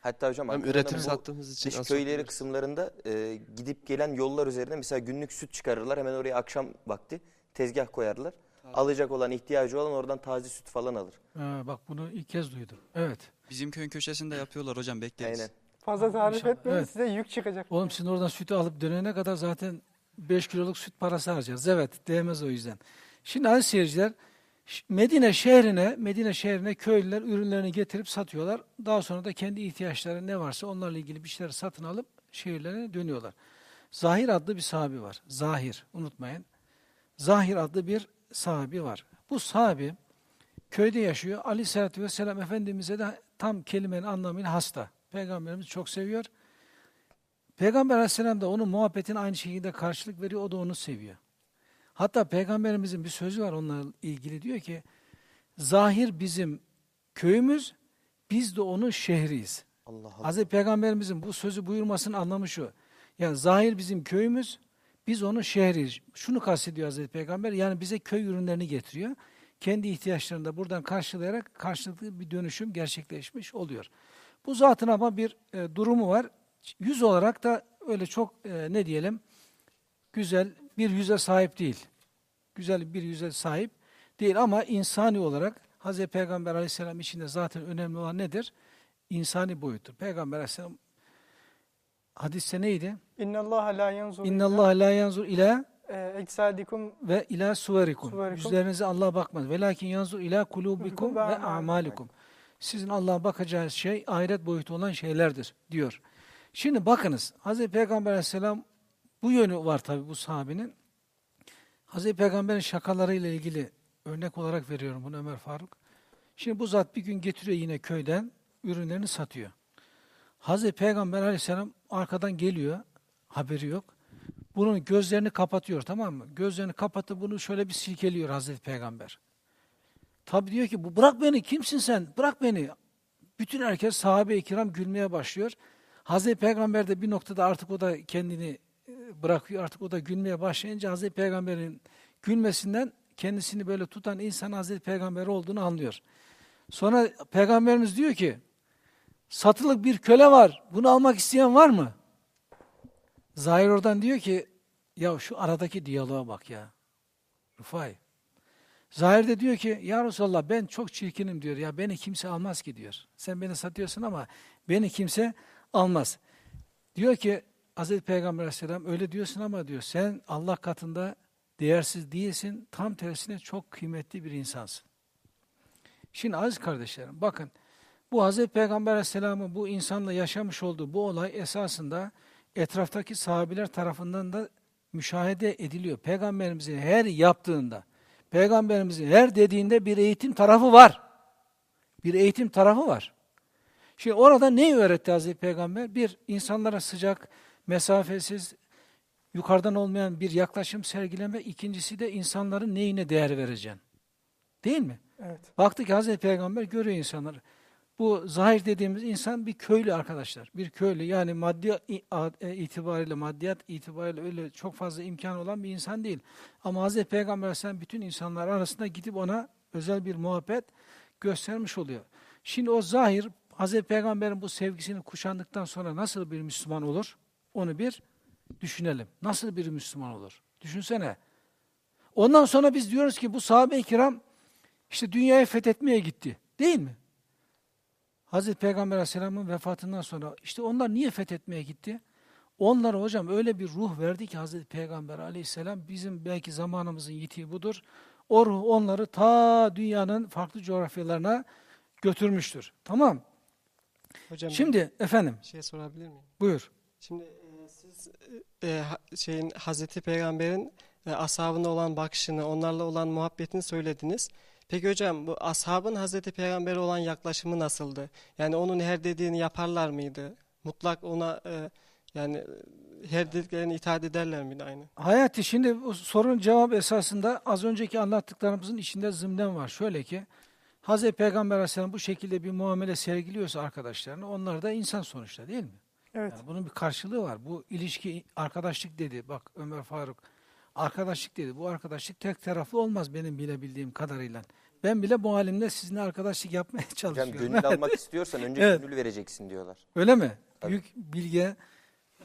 Hatta hocam Hem üretim sattığımız için dış köyleri satıyoruz. kısımlarında e, gidip gelen yollar üzerine mesela günlük süt çıkarırlar. Hemen oraya akşam vakti tezgah koyarlar. Alacak olan, ihtiyacı olan oradan taze süt falan alır. Ee, bak bunu ilk kez duydum. Evet. Bizim köyün köşesinde yapıyorlar hocam bekleriz. Aynen. Fazla tarif etmeyin evet. size yük çıkacak. Oğlum sizin oradan sütü alıp dönene kadar zaten 5 kiloluk süt parası harcayacağız. Evet, değmez o yüzden. Şimdi aziz seyirciler, Medine şehrine, Medine şehrine köylüler ürünlerini getirip satıyorlar. Daha sonra da kendi ihtiyaçları ne varsa onlarla ilgili bir şeyler satın alıp şehirlerine dönüyorlar. Zahir adlı bir sahabi var. Zahir, unutmayın. Zahir adlı bir sahabi var. Bu sahabi köyde yaşıyor. Aleyhisselatü Vesselam Efendimiz'e de tam kelimenin anlamıyla hasta. Peygamberimiz çok seviyor. Peygamber aleyhisselam da onun muhabbetine aynı şekilde karşılık veriyor, o da onu seviyor. Hatta Peygamberimizin bir sözü var onunla ilgili diyor ki, zahir bizim köyümüz, biz de onun şehriyiz. Allah Allah. Hazreti Peygamberimizin bu sözü buyurmasının anlamı şu. Yani zahir bizim köyümüz, biz onun şehriyiz. Şunu kastediyor Hazreti Peygamber, yani bize köy ürünlerini getiriyor. Kendi ihtiyaçlarını da buradan karşılayarak karşılıklı bir dönüşüm gerçekleşmiş oluyor. Bu zatın ama bir e, durumu var. Yüz olarak da öyle çok e, ne diyelim güzel bir yüze sahip değil. Güzel bir yüze sahip değil ama insani olarak Hazreti Peygamber aleyhisselam içinde zaten önemli olan nedir? İnsani boyuttur. Peygamber aleyhisselam hadiste neydi? İnna Allah la yanzur İnna Allah la yanzur ila e, eczadikum ve ila suverikum. Suverikum. Yüzlerinize Allah bakmaz. Velakin yanzur ila kulubikum Ve amalikum. Sizin Allah'a bakacağınız şey ahiret boyutu olan şeylerdir diyor. Şimdi bakınız Hazreti Peygamber aleyhisselam bu yönü var tabi bu sahabenin. Hazreti Peygamber'in şakalarıyla ilgili örnek olarak veriyorum bunu Ömer Faruk. Şimdi bu zat bir gün getiriyor yine köyden ürünlerini satıyor. Hazreti Peygamber aleyhisselam arkadan geliyor, haberi yok. Bunun gözlerini kapatıyor tamam mı? Gözlerini kapatıp bunu şöyle bir silkeliyor Hazreti Peygamber. Tabi diyor ki bu bırak beni kimsin sen bırak beni. Bütün herkes sahabe-i kiram gülmeye başlıyor. Hazreti Peygamber de bir noktada artık o da kendini bırakıyor artık o da gülmeye başlayınca Hazreti Peygamber'in gülmesinden kendisini böyle tutan insan Hazreti Peygamber olduğunu anlıyor. Sonra Peygamberimiz diyor ki satılık bir köle var bunu almak isteyen var mı? Zahir oradan diyor ki ya şu aradaki diyaloğa bak ya. Rufay. Zahir de diyor ki ya Resulallah ben çok çirkinim diyor. Ya beni kimse almaz ki diyor. Sen beni satıyorsun ama beni kimse almaz. Diyor ki Hazreti Peygamber Aleyhisselam öyle diyorsun ama diyor sen Allah katında değersiz değilsin. Tam tersine çok kıymetli bir insansın. Şimdi aziz kardeşlerim bakın bu Hazreti Peygamber Aleyhisselam'ın bu insanla yaşamış olduğu bu olay esasında etraftaki sahabiler tarafından da müşahede ediliyor. Peygamberimizin her yaptığında, Peygamberimizin her dediğinde bir eğitim tarafı var. Bir eğitim tarafı var. Şimdi orada neyi öğretti Hazreti Peygamber? Bir, insanlara sıcak, mesafesiz, yukarıdan olmayan bir yaklaşım sergileme. İkincisi de insanların neyine değer vereceksin. Değil mi? evet. Baktı ki Hazreti Peygamber görüyor insanları. Bu zahir dediğimiz insan bir köylü arkadaşlar. Bir köylü yani maddi e, itibariyle, maddiyat itibariyle öyle çok fazla imkan olan bir insan değil. Ama Hazreti Peygamber sen bütün insanlar arasında gidip ona özel bir muhabbet göstermiş oluyor. Şimdi o zahir Hazreti Peygamber'in bu sevgisini kuşandıktan sonra nasıl bir Müslüman olur? Onu bir düşünelim. Nasıl bir Müslüman olur? Düşünsene. Ondan sonra biz diyoruz ki bu sahabe-i kiram işte dünyayı fethetmeye gitti. Değil mi? Hazreti Peygamber Aleyhisselam'ın vefatından sonra işte onlar niye fethetmeye gitti? Onlara hocam öyle bir ruh verdi ki Hazreti Peygamber Aleyhisselam bizim belki zamanımızın yitiği budur. O ruh onları ta dünyanın farklı coğrafyalarına götürmüştür. Tamam. Hocam Şimdi efendim şey sorabilir miyim? buyur. Şimdi e, şeyin Hazreti Peygamber'in e, ashabına olan bakışını, onlarla olan muhabbetini söylediniz. Peki hocam bu ashabın Hazreti Peygamber'e olan yaklaşımı nasıldı? Yani onun her dediğini yaparlar mıydı? Mutlak ona e, yani e, her dediklerini itaat ederler miydi aynı? Hayati şimdi bu sorunun cevabı esasında az önceki anlattıklarımızın içinde zımnen var. Şöyle ki Hazreti Peygamber Aleyhisselam bu şekilde bir muamele sergiliyorsa arkadaşlarına onlar da insan sonuçta değil mi? Evet. Yani bunun bir karşılığı var. Bu ilişki arkadaşlık dedi. Bak Ömer Faruk arkadaşlık dedi. Bu arkadaşlık tek taraflı olmaz benim bilebildiğim kadarıyla. Ben bile bu halimle sizinle arkadaşlık yapmaya Hocam çalışıyorum. gönül almak istiyorsan önce Evet. gönül vereceksin diyorlar. Öyle mi? Tabii. Büyük bilge.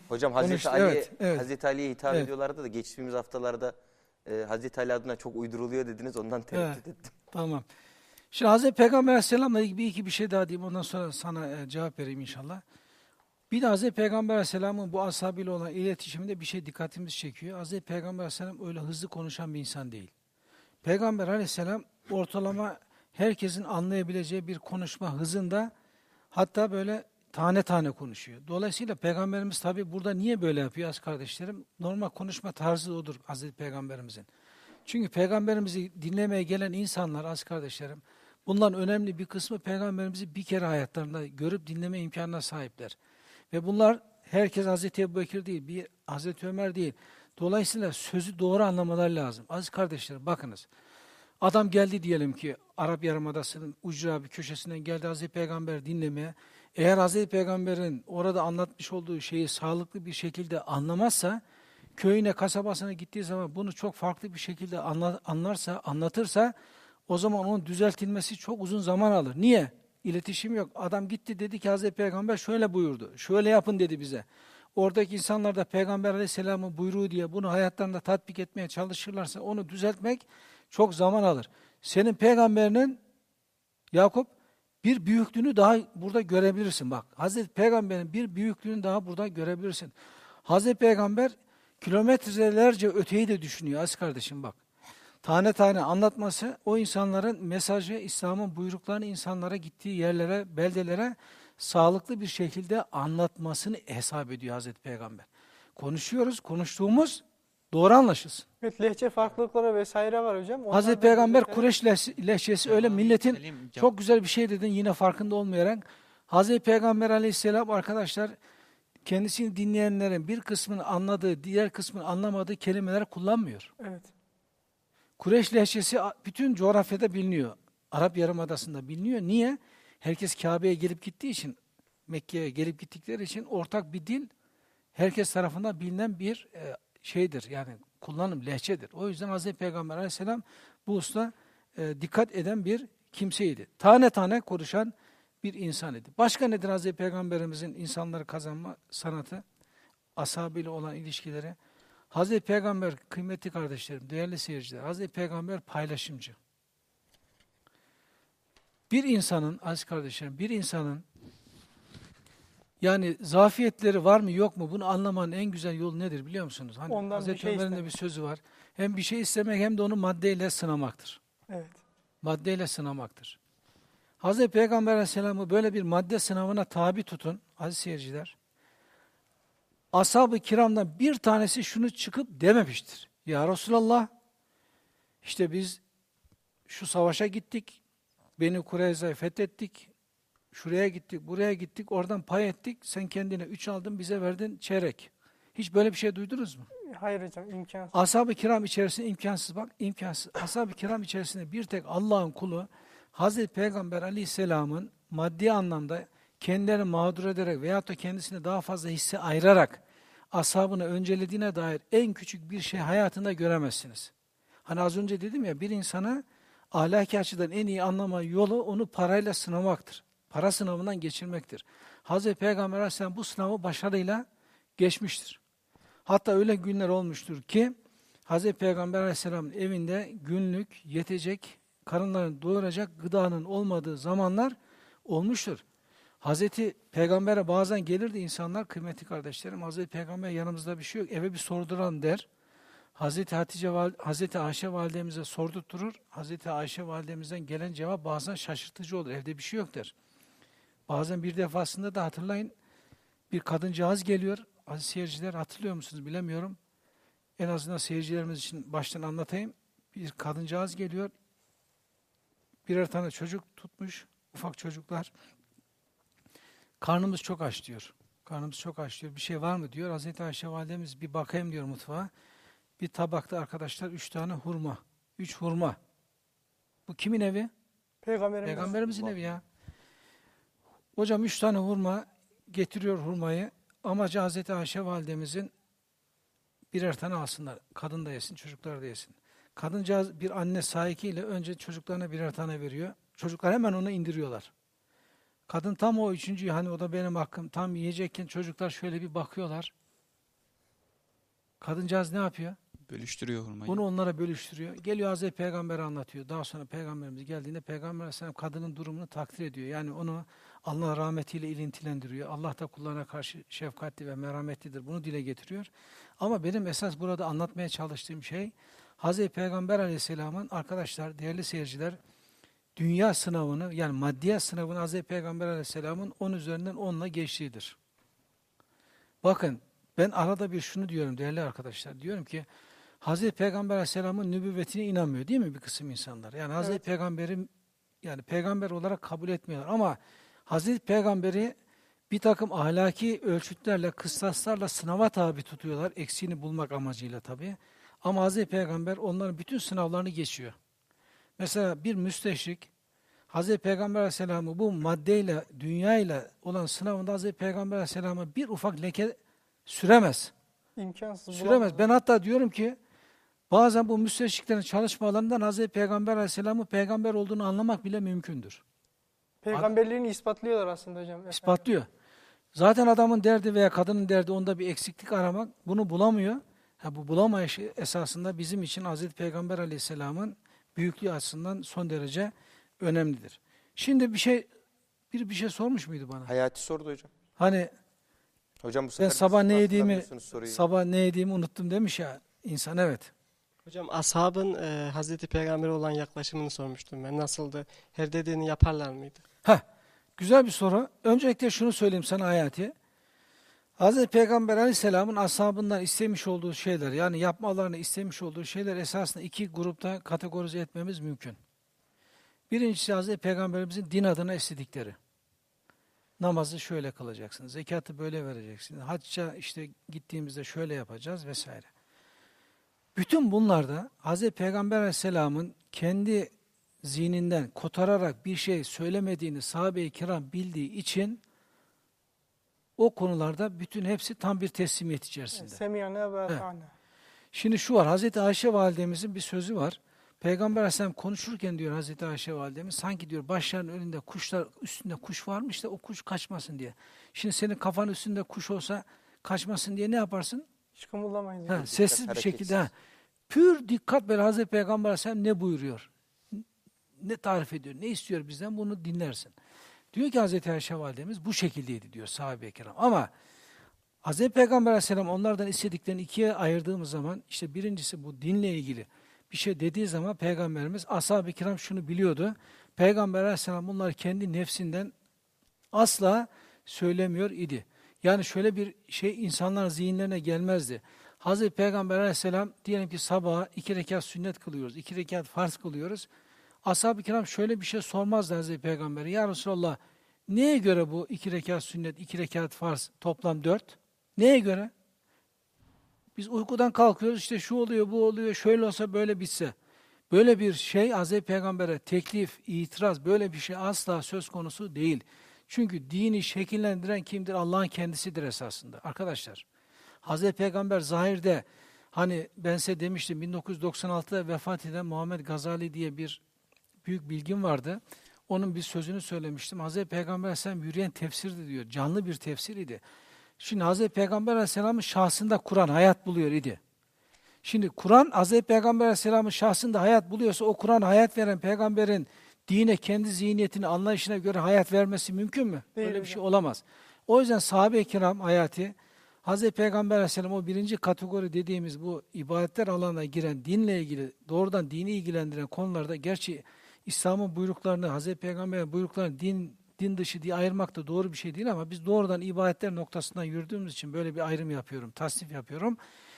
Hocam Hazreti Konuştu, Ali evet, evet. Hazreti Ali'ye hitap Evet. ediyorlardı da geçtiğimiz haftalarda e, Hazreti Ali adına çok uyduruluyor dediniz ondan tereddüt ettim. Tamam. Şimdi Hazreti Peygamber Aleyhisselam'la ilgili bir iki bir şey daha diyeyim. Ondan sonra sana e, cevap vereyim inşallah. Bir de Hazreti Peygamber Aleyhisselam'ın bu ashabıyla olan iletişiminde bir şey dikkatimizi çekiyor. Hazreti Peygamber Aleyhisselam öyle hızlı konuşan bir insan değil. Peygamber Aleyhisselam ortalama herkesin anlayabileceği bir konuşma hızında hatta böyle tane tane konuşuyor. Dolayısıyla Peygamberimiz tabi burada niye böyle yapıyor az kardeşlerim? Normal konuşma tarzı odur Hazreti Peygamberimizin. Çünkü peygamberimizi dinlemeye gelen insanlar az kardeşlerim, bunların önemli bir kısmı peygamberimizi bir kere hayatlarında görüp dinleme imkanına sahipler. Ve bunlar herkes Hazreti Ebubekir değil, bir Hazreti Ömer değil. Dolayısıyla sözü doğru anlamaları lazım. Aziz kardeşlerim bakınız. Adam geldi diyelim ki Arap Yarımadası'nın ucra bir köşesinden geldi Hazreti Peygamber dinlemeye. Eğer Hazreti Peygamber'in orada anlatmış olduğu şeyi sağlıklı bir şekilde anlamazsa, köyüne, kasabasına gittiği zaman bunu çok farklı bir şekilde anla- anlarsa, anlatırsa o zaman onun düzeltilmesi çok uzun zaman alır. Niye? İletişim yok. Adam gitti dedi ki Hazreti Peygamber şöyle buyurdu. Şöyle yapın dedi bize. Oradaki insanlar da Peygamber Aleyhisselam'ın buyruğu diye bunu hayatlarında tatbik etmeye çalışırlarsa onu düzeltmek çok zaman alır. Senin peygamberinin Yakup bir büyüklüğünü daha burada görebilirsin bak. Hazreti Peygamber'in bir büyüklüğünü daha burada görebilirsin. Hazreti Peygamber kilometrelerce öteyi de düşünüyor az kardeşim bak. Tane tane anlatması o insanların mesajı, İslam'ın buyruklarını insanlara gittiği yerlere, beldelere sağlıklı bir şekilde anlatmasını hesap ediyor Hazreti Peygamber. Konuşuyoruz, konuştuğumuz doğru anlaşılsın. Evet lehçe farklılıkları vesaire var hocam. Onlar Hazreti Peygamber bizlere- Kureş lehçesi- öyle milletin çok güzel bir şey dedin yine farkında olmayarak. Hazreti Peygamber aleyhisselam arkadaşlar kendisini dinleyenlerin bir kısmını anladığı, diğer kısmını anlamadığı kelimeler kullanmıyor. Evet. Kureş lehçesi bütün coğrafyada biliniyor. Arap Yarımadası'nda biliniyor. Niye? Herkes Kabe'ye gelip gittiği için, Mekke'ye gelip gittikleri için ortak bir dil herkes tarafından bilinen bir e, şeydir. Yani kullanım, lehçedir. O yüzden Hazreti Peygamber aleyhisselam bu usta e, dikkat eden bir kimseydi. Tane tane konuşan bir insan idi. Başka nedir Hazreti Peygamberimizin insanları kazanma sanatı? Ashabıyla olan ilişkileri. Hazreti Peygamber, kıymetli kardeşlerim, değerli seyirciler, Hazreti Peygamber paylaşımcı. Bir insanın, aziz kardeşlerim, bir insanın yani zafiyetleri var mı yok mu bunu anlamanın en güzel yolu nedir biliyor musunuz? Hani Ondan Hazreti şey Ömer'in de bir sözü var. Hem bir şey istemek hem de onu maddeyle sınamaktır. Evet. Maddeyle sınamaktır. Hazreti Peygamber Aleyhisselam'ı böyle bir madde sınavına tabi tutun aziz seyirciler. Ashab-ı kiramdan bir tanesi şunu çıkıp dememiştir. Ya Resulallah işte biz şu savaşa gittik, Beni Kureyza'yı fethettik, şuraya gittik, buraya gittik, oradan pay ettik, sen kendine üç aldın, bize verdin çeyrek. Hiç böyle bir şey duydunuz mu? Hayır hocam imkansız. Ashab-ı kiram içerisinde imkansız bak imkansız. Ashab-ı kiram içerisinde bir tek Allah'ın kulu Hazreti Peygamber aleyhisselamın maddi anlamda kendilerini mağdur ederek veyahut da kendisine daha fazla hisse ayırarak ashabını öncelediğine dair en küçük bir şey hayatında göremezsiniz. Hani az önce dedim ya bir insana ahlaki açıdan en iyi anlama yolu onu parayla sınamaktır. Para sınavından geçirmektir. Hazreti Peygamber aleyhisselam bu sınavı başarıyla geçmiştir. Hatta öyle günler olmuştur ki Hz. Peygamber aleyhisselamın evinde günlük yetecek karınlarını doyuracak gıdanın olmadığı zamanlar olmuştur. Hazreti Peygamber'e bazen gelirdi insanlar, kıymetli kardeşlerim, Hazreti Peygamber yanımızda bir şey yok, eve bir sorduran der. Hazreti Hatice, Hazreti Ayşe validemize sordurtturur. Hazreti Ayşe validemizden gelen cevap bazen şaşırtıcı olur, evde bir şey yok der. Bazen bir defasında da hatırlayın, bir kadıncağız geliyor, aziz seyirciler hatırlıyor musunuz bilemiyorum. En azından seyircilerimiz için baştan anlatayım. Bir kadıncağız geliyor, birer tane çocuk tutmuş, ufak çocuklar. Karnımız çok aç diyor. Karnımız çok aç diyor. Bir şey var mı diyor. Hazreti Ayşe validemiz bir bakayım diyor mutfağa. Bir tabakta arkadaşlar üç tane hurma. Üç hurma. Bu kimin evi? Peygamberimiz Peygamberimizin evi ya. Hocam üç tane hurma getiriyor hurmayı. Amacı Hazreti Ayşe validemizin birer tane alsınlar. Kadın da yesin, çocuklar da yesin. Kadıncağız bir anne sahikiyle önce çocuklarına birer tane veriyor. Çocuklar hemen onu indiriyorlar. Kadın tam o üçüncüyü hani o da benim hakkım tam yiyecekken çocuklar şöyle bir bakıyorlar. Kadıncağız ne yapıyor? Bölüştürüyor hurmayı. Bunu onlara bölüştürüyor. Geliyor Hazreti Peygamber'e anlatıyor. Daha sonra Peygamberimiz geldiğinde Peygamber Aleyhisselam kadının durumunu takdir ediyor. Yani onu Allah rahmetiyle ilintilendiriyor. Allah da kullarına karşı şefkatli ve merhametlidir. Bunu dile getiriyor. Ama benim esas burada anlatmaya çalıştığım şey Hazreti Peygamber Aleyhisselam'ın arkadaşlar, değerli seyirciler dünya sınavını yani maddiyat sınavını Hazreti Peygamber Aleyhisselam'ın 10 üzerinden 10'la geçtiğidir. Bakın ben arada bir şunu diyorum değerli arkadaşlar. Diyorum ki Hazreti Peygamber Aleyhisselam'ın nübüvvetine inanmıyor değil mi bir kısım insanlar? Yani Hazreti Evet. Peygamber'in yani peygamber olarak kabul etmiyorlar ama Hazreti Peygamber'i bir takım ahlaki ölçütlerle, kıstaslarla sınava tabi tutuyorlar. Eksiğini bulmak amacıyla tabii. Ama Hazreti Peygamber onların bütün sınavlarını geçiyor. Mesela bir müsteşrik Hazreti Peygamber Aleyhisselam'ı bu maddeyle, dünyayla olan sınavında Hazreti Peygamber Aleyhisselam'a bir ufak leke süremez. imkansız Süremez. Ben hatta diyorum ki bazen bu müsteşriklerin çalışmalarından Hazreti Peygamber Aleyhisselam'ın peygamber olduğunu anlamak bile mümkündür. Peygamberliğini ispatlıyorlar aslında hocam. İspatlıyor. Zaten adamın derdi veya kadının derdi onda bir eksiklik aramak bunu bulamıyor. Ha, bu bulamayışı esasında bizim için Hazreti Peygamber Aleyhisselam'ın büyüklüğü açısından son derece önemlidir. Şimdi bir şey bir bir şey sormuş muydu bana? Hayati sordu hocam. Hani Hocam bu ben sefer sabah siz ne yediğimi sabah ne yediğimi unuttum demiş ya insan evet. Hocam ashabın e, Hazreti Peygamber'e olan yaklaşımını sormuştum ben. Nasıldı? Her dediğini yaparlar mıydı? Heh, güzel bir soru. Öncelikle şunu söyleyeyim sana Hayati. Hz. Peygamber aleyhisselamın ashabından istemiş olduğu şeyler, yani yapmalarını istemiş olduğu şeyler esasında iki grupta kategorize etmemiz mümkün. Birincisi Hz. Peygamberimizin din adına istedikleri. Namazı şöyle kılacaksın, zekatı böyle vereceksin, hacca işte gittiğimizde şöyle yapacağız vesaire. Bütün bunlarda Hz. Peygamber aleyhisselamın kendi zihninden kotararak bir şey söylemediğini sahabe-i kiram bildiği için o konularda bütün hepsi tam bir teslimiyet içerisinde. Semiyane ve Evet. Şimdi şu var, Hazreti Ayşe validemizin bir sözü var. Peygamber Aleyhisselam konuşurken diyor Hazreti Ayşe validemiz, sanki diyor başlarının önünde kuşlar, üstünde kuş varmış da o kuş kaçmasın diye. Şimdi senin kafanın üstünde kuş olsa kaçmasın diye ne yaparsın? Hiç kımıldamayın. Ha, sessiz bir şekilde. Ha. Pür dikkat böyle Hazreti Peygamber Aleyhisselam ne buyuruyor? Ne tarif ediyor? Ne istiyor bizden? Bunu dinlersin. Diyor ki Hazreti Ayşe validemiz bu şekildeydi diyor sahabe-i kiram. Ama Hazreti Peygamber Aleyhisselam onlardan istediklerini ikiye ayırdığımız zaman işte birincisi bu dinle ilgili bir şey dediği zaman Peygamberimiz ashab-ı kiram şunu biliyordu. Peygamber Aleyhisselam bunları kendi nefsinden asla söylemiyor idi. Yani şöyle bir şey insanların zihinlerine gelmezdi. Hazreti Peygamber Aleyhisselam diyelim ki sabaha iki rekat sünnet kılıyoruz, iki rekat farz kılıyoruz. Ashab-ı kiram şöyle bir şey sormazdı Hazreti Peygamber'e. Ya Resulallah neye göre bu iki rekat sünnet, iki rekat farz toplam dört? Neye göre? Biz uykudan kalkıyoruz işte şu oluyor, bu oluyor, şöyle olsa böyle bitse. Böyle bir şey Hazreti Peygamber'e teklif, itiraz böyle bir şey asla söz konusu değil. Çünkü dini şekillendiren kimdir? Allah'ın kendisidir esasında. Arkadaşlar, Hazreti Peygamber zahirde hani ben size demiştim 1996'da vefat eden Muhammed Gazali diye bir büyük bilgim vardı. Onun bir sözünü söylemiştim. Hazreti Peygamber Aleyhisselam yürüyen tefsirdi diyor. Canlı bir tefsir idi. Şimdi Hazreti Peygamber Aleyhisselam'ın şahsında Kur'an hayat buluyor idi. Şimdi Kur'an Hazreti Peygamber Aleyhisselam'ın şahsında hayat buluyorsa o Kur'an hayat veren peygamberin dine kendi zihniyetini anlayışına göre hayat vermesi mümkün mü? Değil Öyle bir şey olamaz. O yüzden sahabe-i kiram hayatı Hazreti Peygamber Aleyhisselam o birinci kategori dediğimiz bu ibadetler alanına giren dinle ilgili doğrudan dini ilgilendiren konularda gerçi İslam'ın buyruklarını, Hazreti Peygamber'in buyruklarını din, din dışı diye ayırmak da doğru bir şey değil ama biz doğrudan ibadetler noktasından yürüdüğümüz için böyle bir ayrım yapıyorum, tasnif yapıyorum.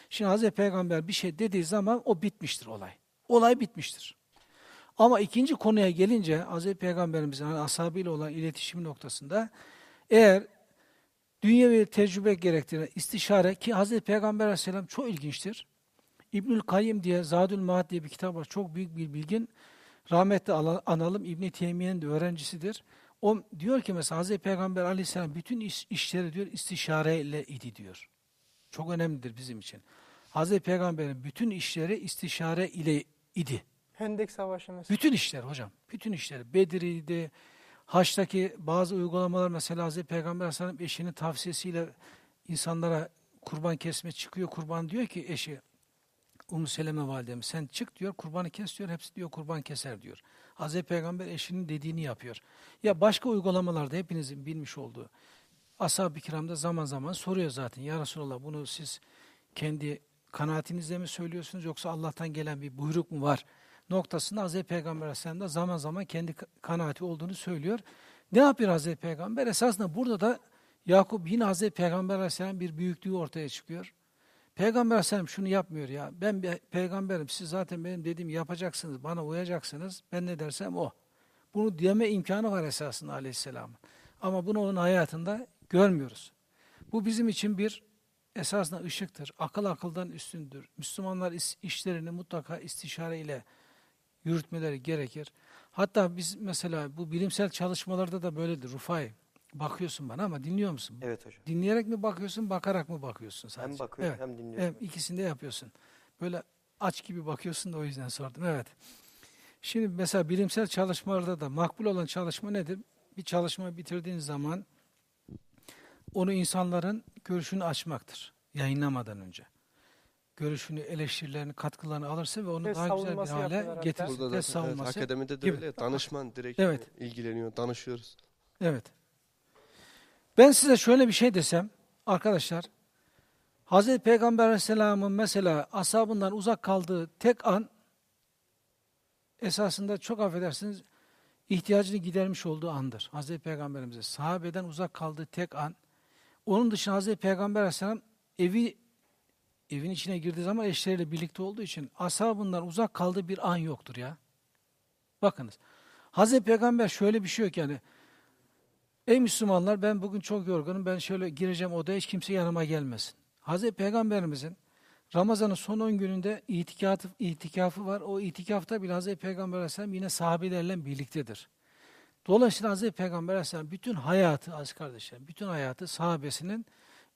Şimdi Hazreti Peygamber bir şey dediği zaman o bitmiştir olay. Olay bitmiştir. Ama ikinci konuya gelince Hazreti Peygamberimizin hani ashabıyla olan iletişim noktasında eğer dünyevi tecrübe gerektiren istişare ki Hazreti Peygamber Aleyhisselam çok ilginçtir. İbnül Kayyim diye Zadül Maad diye bir kitap var. Çok büyük bir bilgin. Rahmetli analım İbn Teymiye'nin de öğrencisidir. O diyor ki mesela Hazreti Peygamber Aleyhisselam bütün iş, işleri diyor istişareyle idi diyor. Çok önemlidir bizim için. Hazreti Peygamber'in bütün işleri istişare ile idi. Hendek Savaşı mesela. Bütün işler hocam. Bütün işleri. Bedir'iydi. Haç'taki bazı uygulamalar mesela Hazreti Peygamber Aleyhisselam eşinin tavsiyesiyle insanlara kurban kesme çıkıyor. Kurban diyor ki eşi Ummu Seleme validemiz sen çık diyor kurbanı kes diyor. Hepsi diyor kurban keser diyor. Hazreti Peygamber eşinin dediğini yapıyor. Ya başka uygulamalarda hepinizin bilmiş olduğu ashab-ı kiramda zaman zaman soruyor zaten. Ya Resulallah bunu siz kendi kanaatinizle mi söylüyorsunuz yoksa Allah'tan gelen bir buyruk mu var? noktasında Hazreti Peygamber Aleyhisselam da zaman zaman kendi ka- kanaati olduğunu söylüyor. Ne yapıyor Hazreti Peygamber? Esasında burada da Yakup yine Hazreti Peygamber Aleyhisselam bir büyüklüğü ortaya çıkıyor. Peygamber Aleyhisselam şunu yapmıyor ya. Ben bir peygamberim. Siz zaten benim dediğimi yapacaksınız. Bana uyacaksınız. Ben ne dersem o. Bunu diyeme imkanı var esasında Aleyhisselam'ın. Ama bunu onun hayatında görmüyoruz. Bu bizim için bir esasında ışıktır. Akıl akıldan üstündür. Müslümanlar işlerini mutlaka istişare ile yürütmeleri gerekir. Hatta biz mesela bu bilimsel çalışmalarda da böyledir Rufai. Bakıyorsun bana ama dinliyor musun? Evet hocam. Dinleyerek mi bakıyorsun, bakarak mı bakıyorsun sadece? Hem bakıyorum Evet. hem dinliyorum. Evet, ikisini de yapıyorsun. Böyle aç gibi bakıyorsun da o yüzden sordum. Evet. Şimdi mesela bilimsel çalışmalarda da makbul olan çalışma nedir? Bir çalışma bitirdiğin zaman onu insanların görüşünü açmaktır. Yayınlamadan önce. Görüşünü, eleştirilerini, katkılarını alırsa ve onu Test daha güzel bir hale getirirse. Burada da Test evet, savunması. akademide de gibi. öyle. Danışman direkt Evet. ilgileniyor. Danışıyoruz. Evet. Ben size şöyle bir şey desem arkadaşlar. Hazreti Peygamber Aleyhisselam'ın mesela ashabından uzak kaldığı tek an esasında çok affedersiniz ihtiyacını gidermiş olduğu andır. Hazreti Peygamberimize sahabeden uzak kaldığı tek an. Onun dışında Hazreti Peygamber Aleyhisselam evi evin içine girdiği zaman eşleriyle birlikte olduğu için ashabından uzak kaldığı bir an yoktur ya. Bakınız. Hazreti Peygamber şöyle bir şey yok yani. Ey Müslümanlar ben bugün çok yorgunum. Ben şöyle gireceğim odaya hiç kimse yanıma gelmesin. Hazreti Peygamberimizin Ramazan'ın son 10 gününde itikafı, itikafı var. O itikafta bile Hazreti Peygamber Aleyhisselam yine sahabelerle birliktedir. Dolayısıyla Hazreti Peygamber Aleyhisselam bütün hayatı aziz kardeşler, bütün hayatı sahabesinin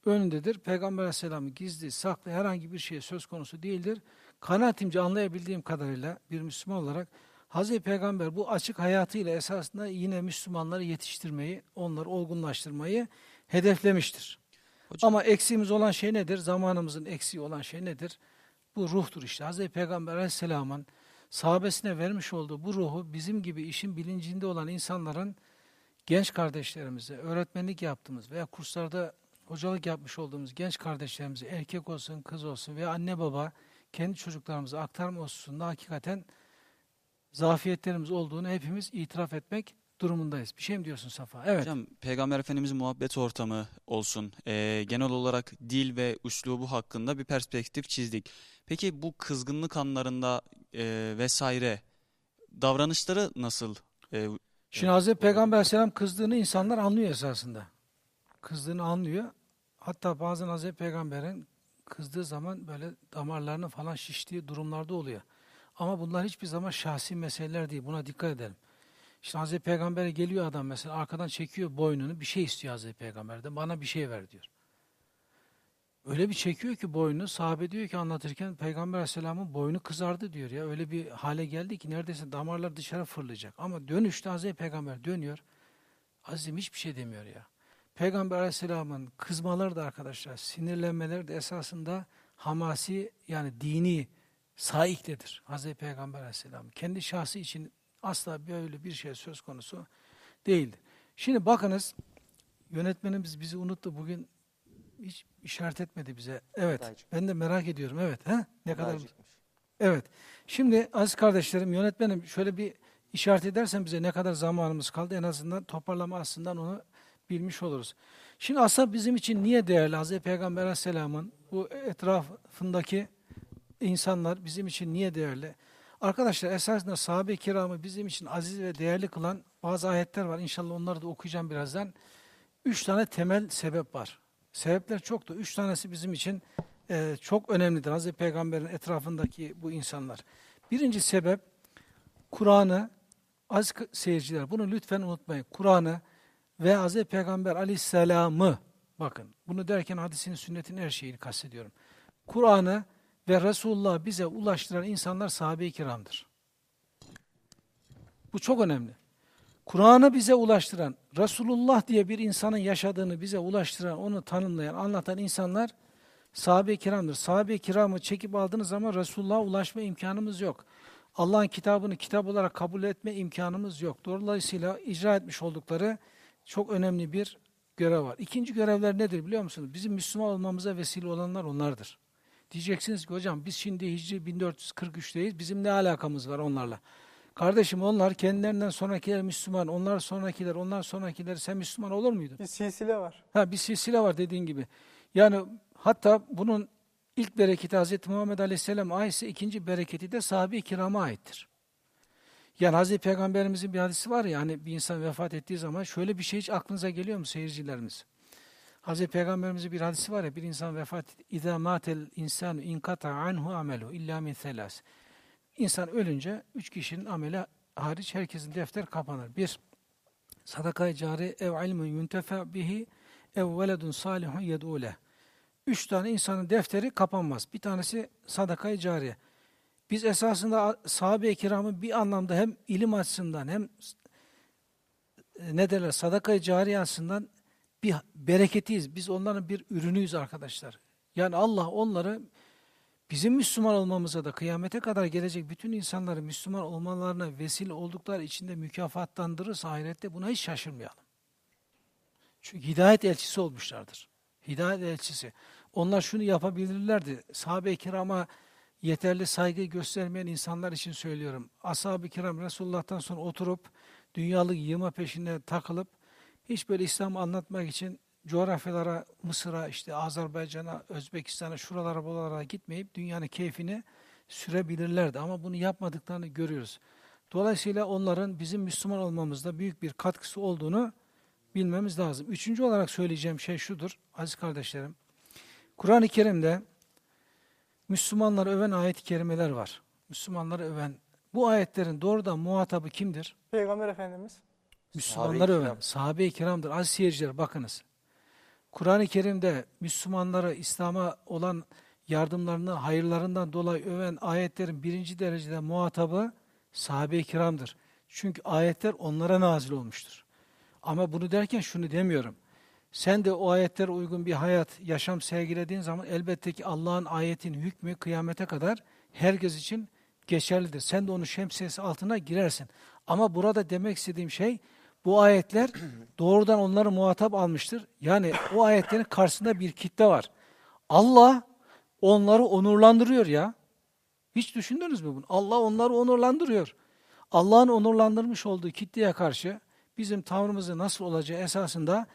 önündedir. Peygamber Aleyhisselam'ın gizli, saklı herhangi bir şey söz konusu değildir. Kanaatimce anlayabildiğim kadarıyla bir Müslüman olarak Hazreti Peygamber bu açık hayatıyla esasında yine Müslümanları yetiştirmeyi, onları olgunlaştırmayı hedeflemiştir. Hocam, Ama eksiğimiz olan şey nedir? Zamanımızın eksiği olan şey nedir? Bu ruhtur işte. Hazreti Peygamber Aleyhisselam'ın sahabesine vermiş olduğu bu ruhu bizim gibi işin bilincinde olan insanların genç kardeşlerimize, öğretmenlik yaptığımız veya kurslarda hocalık yapmış olduğumuz genç kardeşlerimize erkek olsun, kız olsun veya anne baba kendi çocuklarımıza aktarma hususunda hakikaten zafiyetlerimiz olduğunu hepimiz itiraf etmek durumundayız. Bir şey mi diyorsun Safa? Evet. hocam Peygamber Efendimizin muhabbet ortamı olsun. Ee, genel olarak dil ve üslubu hakkında bir perspektif çizdik. Peki bu kızgınlık anlarında e, vesaire davranışları nasıl? E, Şimdi Hazreti Peygamber Aleyhisselam kızdığını insanlar anlıyor esasında. Kızdığını anlıyor. Hatta bazen Hazreti Peygamber'in kızdığı zaman böyle damarlarının falan şiştiği durumlarda oluyor. Ama bunlar hiçbir zaman şahsi meseleler değil. Buna dikkat edelim. İşte Hazreti Peygamber'e geliyor adam mesela arkadan çekiyor boynunu bir şey istiyor Hazreti Peygamber'den. Bana bir şey ver diyor. Öyle bir çekiyor ki boynunu sahabe diyor ki anlatırken Peygamber Aleyhisselam'ın boynu kızardı diyor ya. Öyle bir hale geldi ki neredeyse damarlar dışarı fırlayacak. Ama dönüşte Hazreti Peygamber dönüyor. Azim hiçbir şey demiyor ya. Peygamber Aleyhisselam'ın kızmaları da arkadaşlar sinirlenmeleri de esasında hamasi yani dini saikledir Hazreti Peygamber Aleyhisselam. Kendi şahsı için asla böyle bir şey söz konusu değildir. Şimdi bakınız yönetmenimiz bizi unuttu bugün hiç işaret etmedi bize. Evet. Acıkmış. Ben de merak ediyorum. Evet. He? Ne kadar Acıkmış. Evet. Şimdi aziz kardeşlerim, yönetmenim şöyle bir işaret edersen bize ne kadar zamanımız kaldı en azından toparlama aslından onu bilmiş oluruz. Şimdi ashab bizim için niye değerli? Hazreti Peygamber Aleyhisselam'ın bu etrafındaki insanlar bizim için niye değerli? Arkadaşlar esasında sahabe-i kiramı bizim için aziz ve değerli kılan bazı ayetler var. İnşallah onları da okuyacağım birazdan. Üç tane temel sebep var. Sebepler çok da üç tanesi bizim için e, çok önemlidir. Hazreti Peygamber'in etrafındaki bu insanlar. Birinci sebep Kur'an'ı aziz seyirciler bunu lütfen unutmayın. Kur'an'ı ve Hazreti Peygamber aleyhisselamı bakın bunu derken hadisin sünnetin her şeyini kastediyorum. Kur'an'ı ve Resulullah bize ulaştıran insanlar sahabe-i kiramdır. Bu çok önemli. Kur'an'ı bize ulaştıran, Resulullah diye bir insanın yaşadığını bize ulaştıran, onu tanımlayan, anlatan insanlar sahabe-i kiramdır. Sahabe-i kiramı çekip aldığınız zaman Resulullah'a ulaşma imkanımız yok. Allah'ın kitabını kitap olarak kabul etme imkanımız yok. Dolayısıyla icra etmiş oldukları çok önemli bir görev var. İkinci görevler nedir biliyor musunuz? Bizim Müslüman olmamıza vesile olanlar onlardır. Diyeceksiniz ki hocam biz şimdi Hicri 1443'teyiz. Bizim ne alakamız var onlarla? Kardeşim onlar kendilerinden sonrakiler Müslüman, onlar sonrakiler, onlar sonrakiler sen Müslüman olur muydun? Bir silsile var. Ha bir silsile var dediğin gibi. Yani hatta bunun ilk bereketi Hz. Muhammed Aleyhisselam aitse ikinci bereketi de sahabe-i kirama aittir. Yani Hz. Peygamberimizin bir hadisi var ya hani bir insan vefat ettiği zaman şöyle bir şey hiç aklınıza geliyor mu seyircilerimiz? Hz. Peygamberimizin bir hadisi var ya bir insan vefat اِذَا مَاتَ الْاِنْسَانُ اِنْقَطَعَ عَنْهُ عَمَلُهُ اِلَّا مِنْ ثَلَاسٍ İnsan ölünce üç kişinin ameli hariç herkesin defter kapanır. Bir, sadaka-i cari ev ilmun yuntefe bihi ev veledun salihun yed'ule. Üç tane insanın defteri kapanmaz. Bir tanesi sadaka-i cariye. Biz esasında sahabe-i kiramın bir anlamda hem ilim açısından hem e, ne derler sadaka-i cariye açısından bir bereketiyiz. Biz onların bir ürünüyüz arkadaşlar. Yani Allah onları bizim Müslüman olmamıza da kıyamete kadar gelecek bütün insanların Müslüman olmalarına vesile oldukları için de mükafatlandırırsa ahirette buna hiç şaşırmayalım. Çünkü hidayet elçisi olmuşlardır. Hidayet elçisi. Onlar şunu yapabilirlerdi. Sahabe-i kirama yeterli saygı göstermeyen insanlar için söylüyorum. Ashab-ı kiram Resulullah'tan sonra oturup dünyalık yığma peşine takılıp hiç böyle İslam anlatmak için coğrafyalara, Mısır'a, işte Azerbaycan'a, Özbekistan'a, şuralara, buralara gitmeyip dünyanın keyfini sürebilirlerdi. Ama bunu yapmadıklarını görüyoruz. Dolayısıyla onların bizim Müslüman olmamızda büyük bir katkısı olduğunu bilmemiz lazım. Üçüncü olarak söyleyeceğim şey şudur, aziz kardeşlerim. Kur'an-ı Kerim'de Müslümanları öven ayet-i kerimeler var. Müslümanları öven. Bu ayetlerin doğrudan muhatabı kimdir? Peygamber Efendimiz. Müslümanları öven. Sahabe-i kiramdır. Aziz seyirciler bakınız. Kur'an-ı Kerim'de Müslümanları İslam'a olan yardımlarını, hayırlarından dolayı öven ayetlerin birinci derecede muhatabı sahabe-i kiramdır. Çünkü ayetler onlara nazil olmuştur. Ama bunu derken şunu demiyorum. Sen de o ayetlere uygun bir hayat, yaşam sergilediğin zaman elbette ki Allah'ın ayetin hükmü kıyamete kadar herkes için geçerlidir. Sen de onun şemsiyesi altına girersin. Ama burada demek istediğim şey bu ayetler doğrudan onları muhatap almıştır. Yani o ayetlerin karşısında bir kitle var. Allah onları onurlandırıyor ya. Hiç düşündünüz mü bunu? Allah onları onurlandırıyor. Allah'ın onurlandırmış olduğu kitleye karşı bizim tavrımızın nasıl olacağı esasında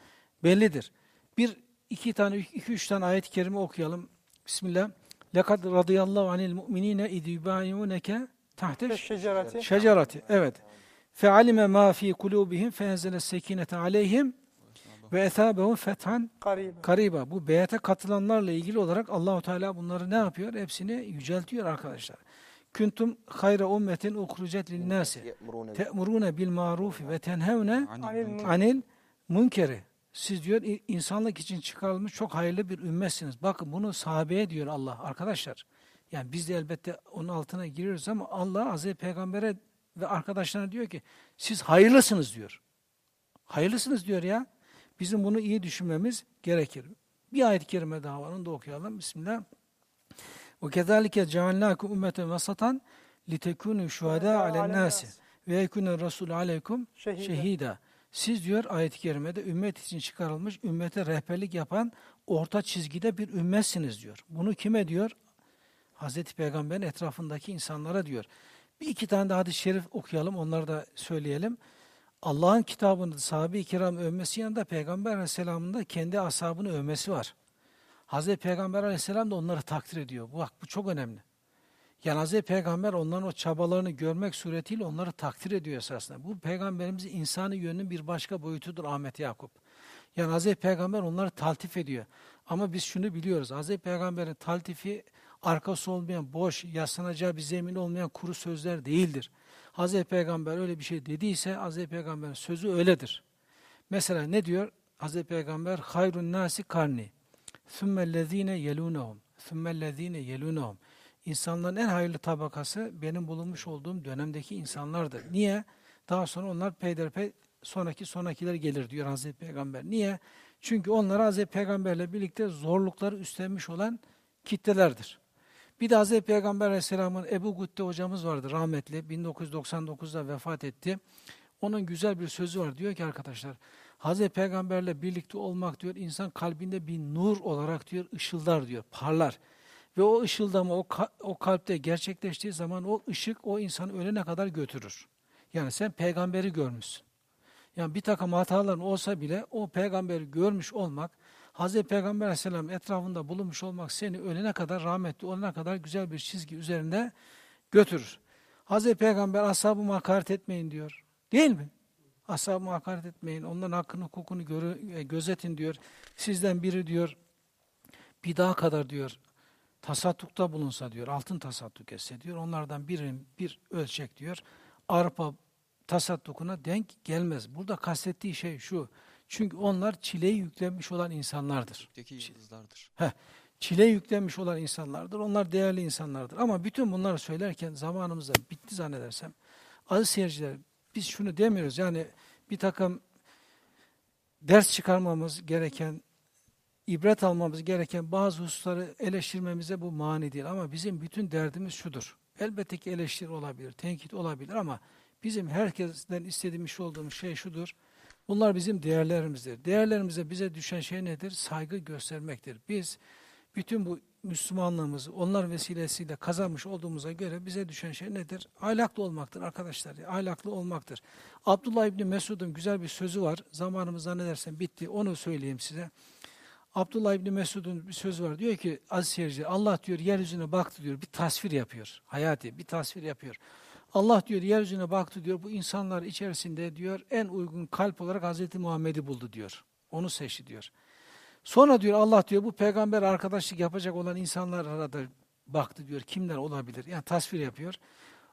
bellidir. Bir, iki tane, iki, üç tane ayet-i kerime okuyalım. Bismillah. لَقَدْ رَضِيَ اللّٰهُ عَنِ الْمُؤْمِنِينَ اِذْ يُبَايِعُونَكَ تَحْتَ Şecerati. Şecerati. Evet. فَعَلِمَ مَا ف۪ي قُلُوبِهِمْ فَاَنْزَلَ السَّك۪ينَةَ عَلَيْهِمْ ve ethabehum fethan Garibe. kariba. Bu beyate katılanlarla ilgili olarak Allahu Teala bunları ne yapıyor? Hepsini yüceltiyor arkadaşlar. Kuntum hayra ummetin ukhrucet lin nasi Ye'murûne bil- te'murune bil maruf ve tenhevne Anil mün- anil munkeri. Siz diyor i- insanlık için çıkarılmış çok hayırlı bir ümmetsiniz. Bakın bunu sahabeye diyor Allah arkadaşlar. Yani biz de elbette onun altına giriyoruz ama Allah Hazreti Peygamber'e ve arkadaşlarına diyor ki siz hayırlısınız diyor. Hayırlısınız diyor ya. Bizim bunu iyi düşünmemiz gerekir. Bir ayet-i kerime daha var onu da okuyalım. Bismillah. وَكَذَٰلِكَ جَعَلْنَاكُمْ اُمَّةً وَسَطًا لِتَكُونُوا شُهَدَاءَ عَلَى النَّاسِ وَيَكُونَ الرَّسُولُ عَلَيْكُمْ Şehide. şehida. Siz diyor ayet-i kerimede ümmet için çıkarılmış, ümmete rehberlik yapan orta çizgide bir ümmetsiniz diyor. Bunu kime diyor? Hazreti Peygamber'in etrafındaki insanlara diyor. Bir iki tane de hadis-i şerif okuyalım, onları da söyleyelim. Allah'ın kitabında sahabe-i kiram övmesi yanında Peygamber aleyhisselamın da kendi ashabını övmesi var. Hazreti Peygamber aleyhisselam da onları takdir ediyor. Bak bu çok önemli. Yani Hazreti Peygamber onların o çabalarını görmek suretiyle onları takdir ediyor esasında. Bu peygamberimizin insanı yönünün bir başka boyutudur Ahmet Yakup. Yani Hazreti Peygamber onları taltif ediyor. Ama biz şunu biliyoruz. Hazreti Peygamber'in taltifi arkası olmayan, boş, yaslanacağı bir zemin olmayan kuru sözler değildir. Hazreti Peygamber öyle bir şey dediyse Hazreti Peygamber'in sözü öyledir. Mesela ne diyor? Hazreti Peygamber hayrun nasi karni. Sümmellezine yelunehum. Sümmellezine yelunehum. İnsanların en hayırlı tabakası benim bulunmuş olduğum dönemdeki insanlardır. Niye? Daha sonra onlar peyderpey sonraki sonrakiler gelir diyor Hazreti Peygamber. Niye? Çünkü onlar Hazreti Peygamberle birlikte zorlukları üstlenmiş olan kitlelerdir. Bir de Hazreti Peygamber Aleyhisselam'ın Ebu Gütte hocamız vardı rahmetli. 1999'da vefat etti. Onun güzel bir sözü var. Diyor ki arkadaşlar, Hazreti Peygamberle birlikte olmak diyor, insan kalbinde bir nur olarak diyor, ışıldar diyor, parlar. Ve o ışıldama o, ka- o kalpte gerçekleştiği zaman o ışık o insanı ölene kadar götürür. Yani sen peygamberi görmüşsün. Yani bir takım hataların olsa bile o peygamberi görmüş olmak, Hazreti Peygamber Aleyhisselam etrafında bulunmuş olmak seni ölene kadar, rahmetli olana kadar güzel bir çizgi üzerinde götürür. Hazreti Peygamber ashabımı hakaret etmeyin diyor. Değil mi? Ashabımı hakaret etmeyin, onların hakkını, hukukunu görü, e, gözetin diyor. Sizden biri diyor, bir daha kadar diyor, tasaddukta bulunsa diyor, altın tasadduk etse diyor, onlardan birinin bir ölçek diyor, arpa tasaddukuna denk gelmez. Burada kastettiği şey şu, çünkü onlar çileyi yüklenmiş olan insanlardır. Gökteki yıldızlardır. Çile yüklenmiş olan insanlardır. Onlar değerli insanlardır. Ama bütün bunları söylerken zamanımız da bitti zannedersem. Aziz seyirciler biz şunu demiyoruz. Yani bir takım ders çıkarmamız gereken, ibret almamız gereken bazı hususları eleştirmemize bu mani değil. Ama bizim bütün derdimiz şudur. Elbette ki eleştiri olabilir, tenkit olabilir ama bizim herkesten istediğimiz olduğumuz şey şudur. Bunlar bizim değerlerimizdir. Değerlerimize bize düşen şey nedir? Saygı göstermektir. Biz bütün bu Müslümanlığımızı onlar vesilesiyle kazanmış olduğumuza göre bize düşen şey nedir? Ahlaklı olmaktır arkadaşlar. Ahlaklı olmaktır. Abdullah İbni Mesud'un güzel bir sözü var. Zamanımız zannedersem bitti. Onu söyleyeyim size. Abdullah İbni Mesud'un bir sözü var. Diyor ki aziz seyirci Allah diyor yeryüzüne baktı diyor. Bir tasvir yapıyor. Hayati bir tasvir yapıyor. Allah diyor yeryüzüne baktı diyor. Bu insanlar içerisinde diyor en uygun kalp olarak Hazreti Muhammed'i buldu diyor. Onu seçti diyor. Sonra diyor Allah diyor bu peygamber arkadaşlık yapacak olan insanlara da baktı diyor. Kimler olabilir? Yani tasvir yapıyor.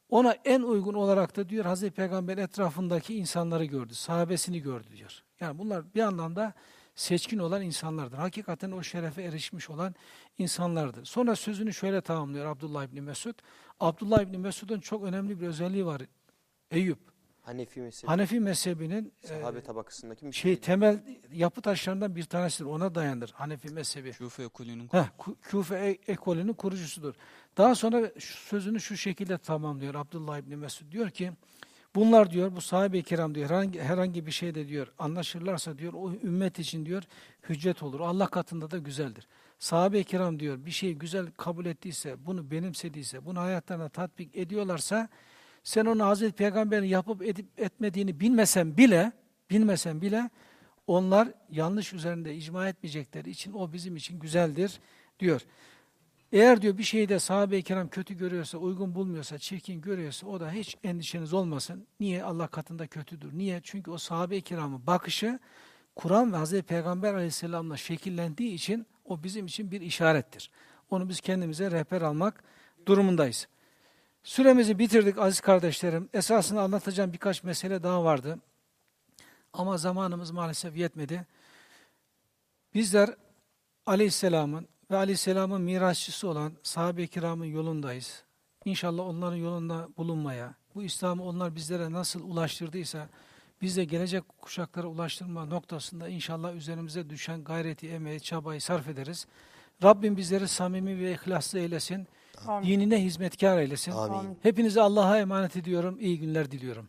Ona en uygun olarak da diyor Hazreti Peygamber etrafındaki insanları gördü. Sahabesini gördü diyor. Yani bunlar bir anlamda seçkin olan insanlardır. Hakikaten o şerefe erişmiş olan insanlardır. Sonra sözünü şöyle tamamlıyor Abdullah İbni Mesud. Abdullah İbni Mesud'un çok önemli bir özelliği var. Eyüp. Hanefi mezhebi, Hanefi mezhebinin e, sahabe tabakasındaki bir şey temel yapı taşlarından bir tanesidir. Ona dayanır Hanefi mezhebi. Küfe ekolünün Heh, Ku- Küfe e- ekolünün kurucusudur. Daha sonra şu- sözünü şu şekilde tamamlıyor Abdullah İbni Mesud. Diyor ki, bunlar diyor, bu sahabe-i kiram diyor, herhangi, herhangi bir şeyde diyor, anlaşırlarsa diyor, o ümmet için diyor, hüccet olur. Allah katında da güzeldir. Sahabe-i kiram diyor, bir şeyi güzel kabul ettiyse, bunu benimsediyse, bunu hayatlarına tatbik ediyorlarsa, sen onu Hazreti Peygamber'in yapıp edip etmediğini bilmesen bile, bilmesen bile, onlar yanlış üzerinde icma etmeyecekleri için o bizim için güzeldir diyor. Eğer diyor bir şeyi de sahabe-i kiram kötü görüyorsa, uygun bulmuyorsa, çirkin görüyorsa o da hiç endişeniz olmasın. Niye? Allah katında kötüdür. Niye? Çünkü o sahabe-i kiramın bakışı Kur'an ve Hazreti Peygamber aleyhisselamla şekillendiği için o bizim için bir işarettir. Onu biz kendimize rehber almak durumundayız. Süremizi bitirdik aziz kardeşlerim. Esasında anlatacağım birkaç mesele daha vardı. Ama zamanımız maalesef yetmedi. Bizler Aleyhisselam'ın ve Aleyhisselam'ın mirasçısı olan sahabe-i kiramın yolundayız. İnşallah onların yolunda bulunmaya, bu İslam'ı onlar bizlere nasıl ulaştırdıysa, biz de gelecek kuşaklara ulaştırma noktasında inşallah üzerimize düşen gayreti, emeği, çabayı sarf ederiz. Rabbim bizleri samimi ve ihlaslı eylesin. Amin. dinine hizmetkar eylesin. Amin. Amin. Hepinizi Allah'a emanet ediyorum. İyi günler diliyorum.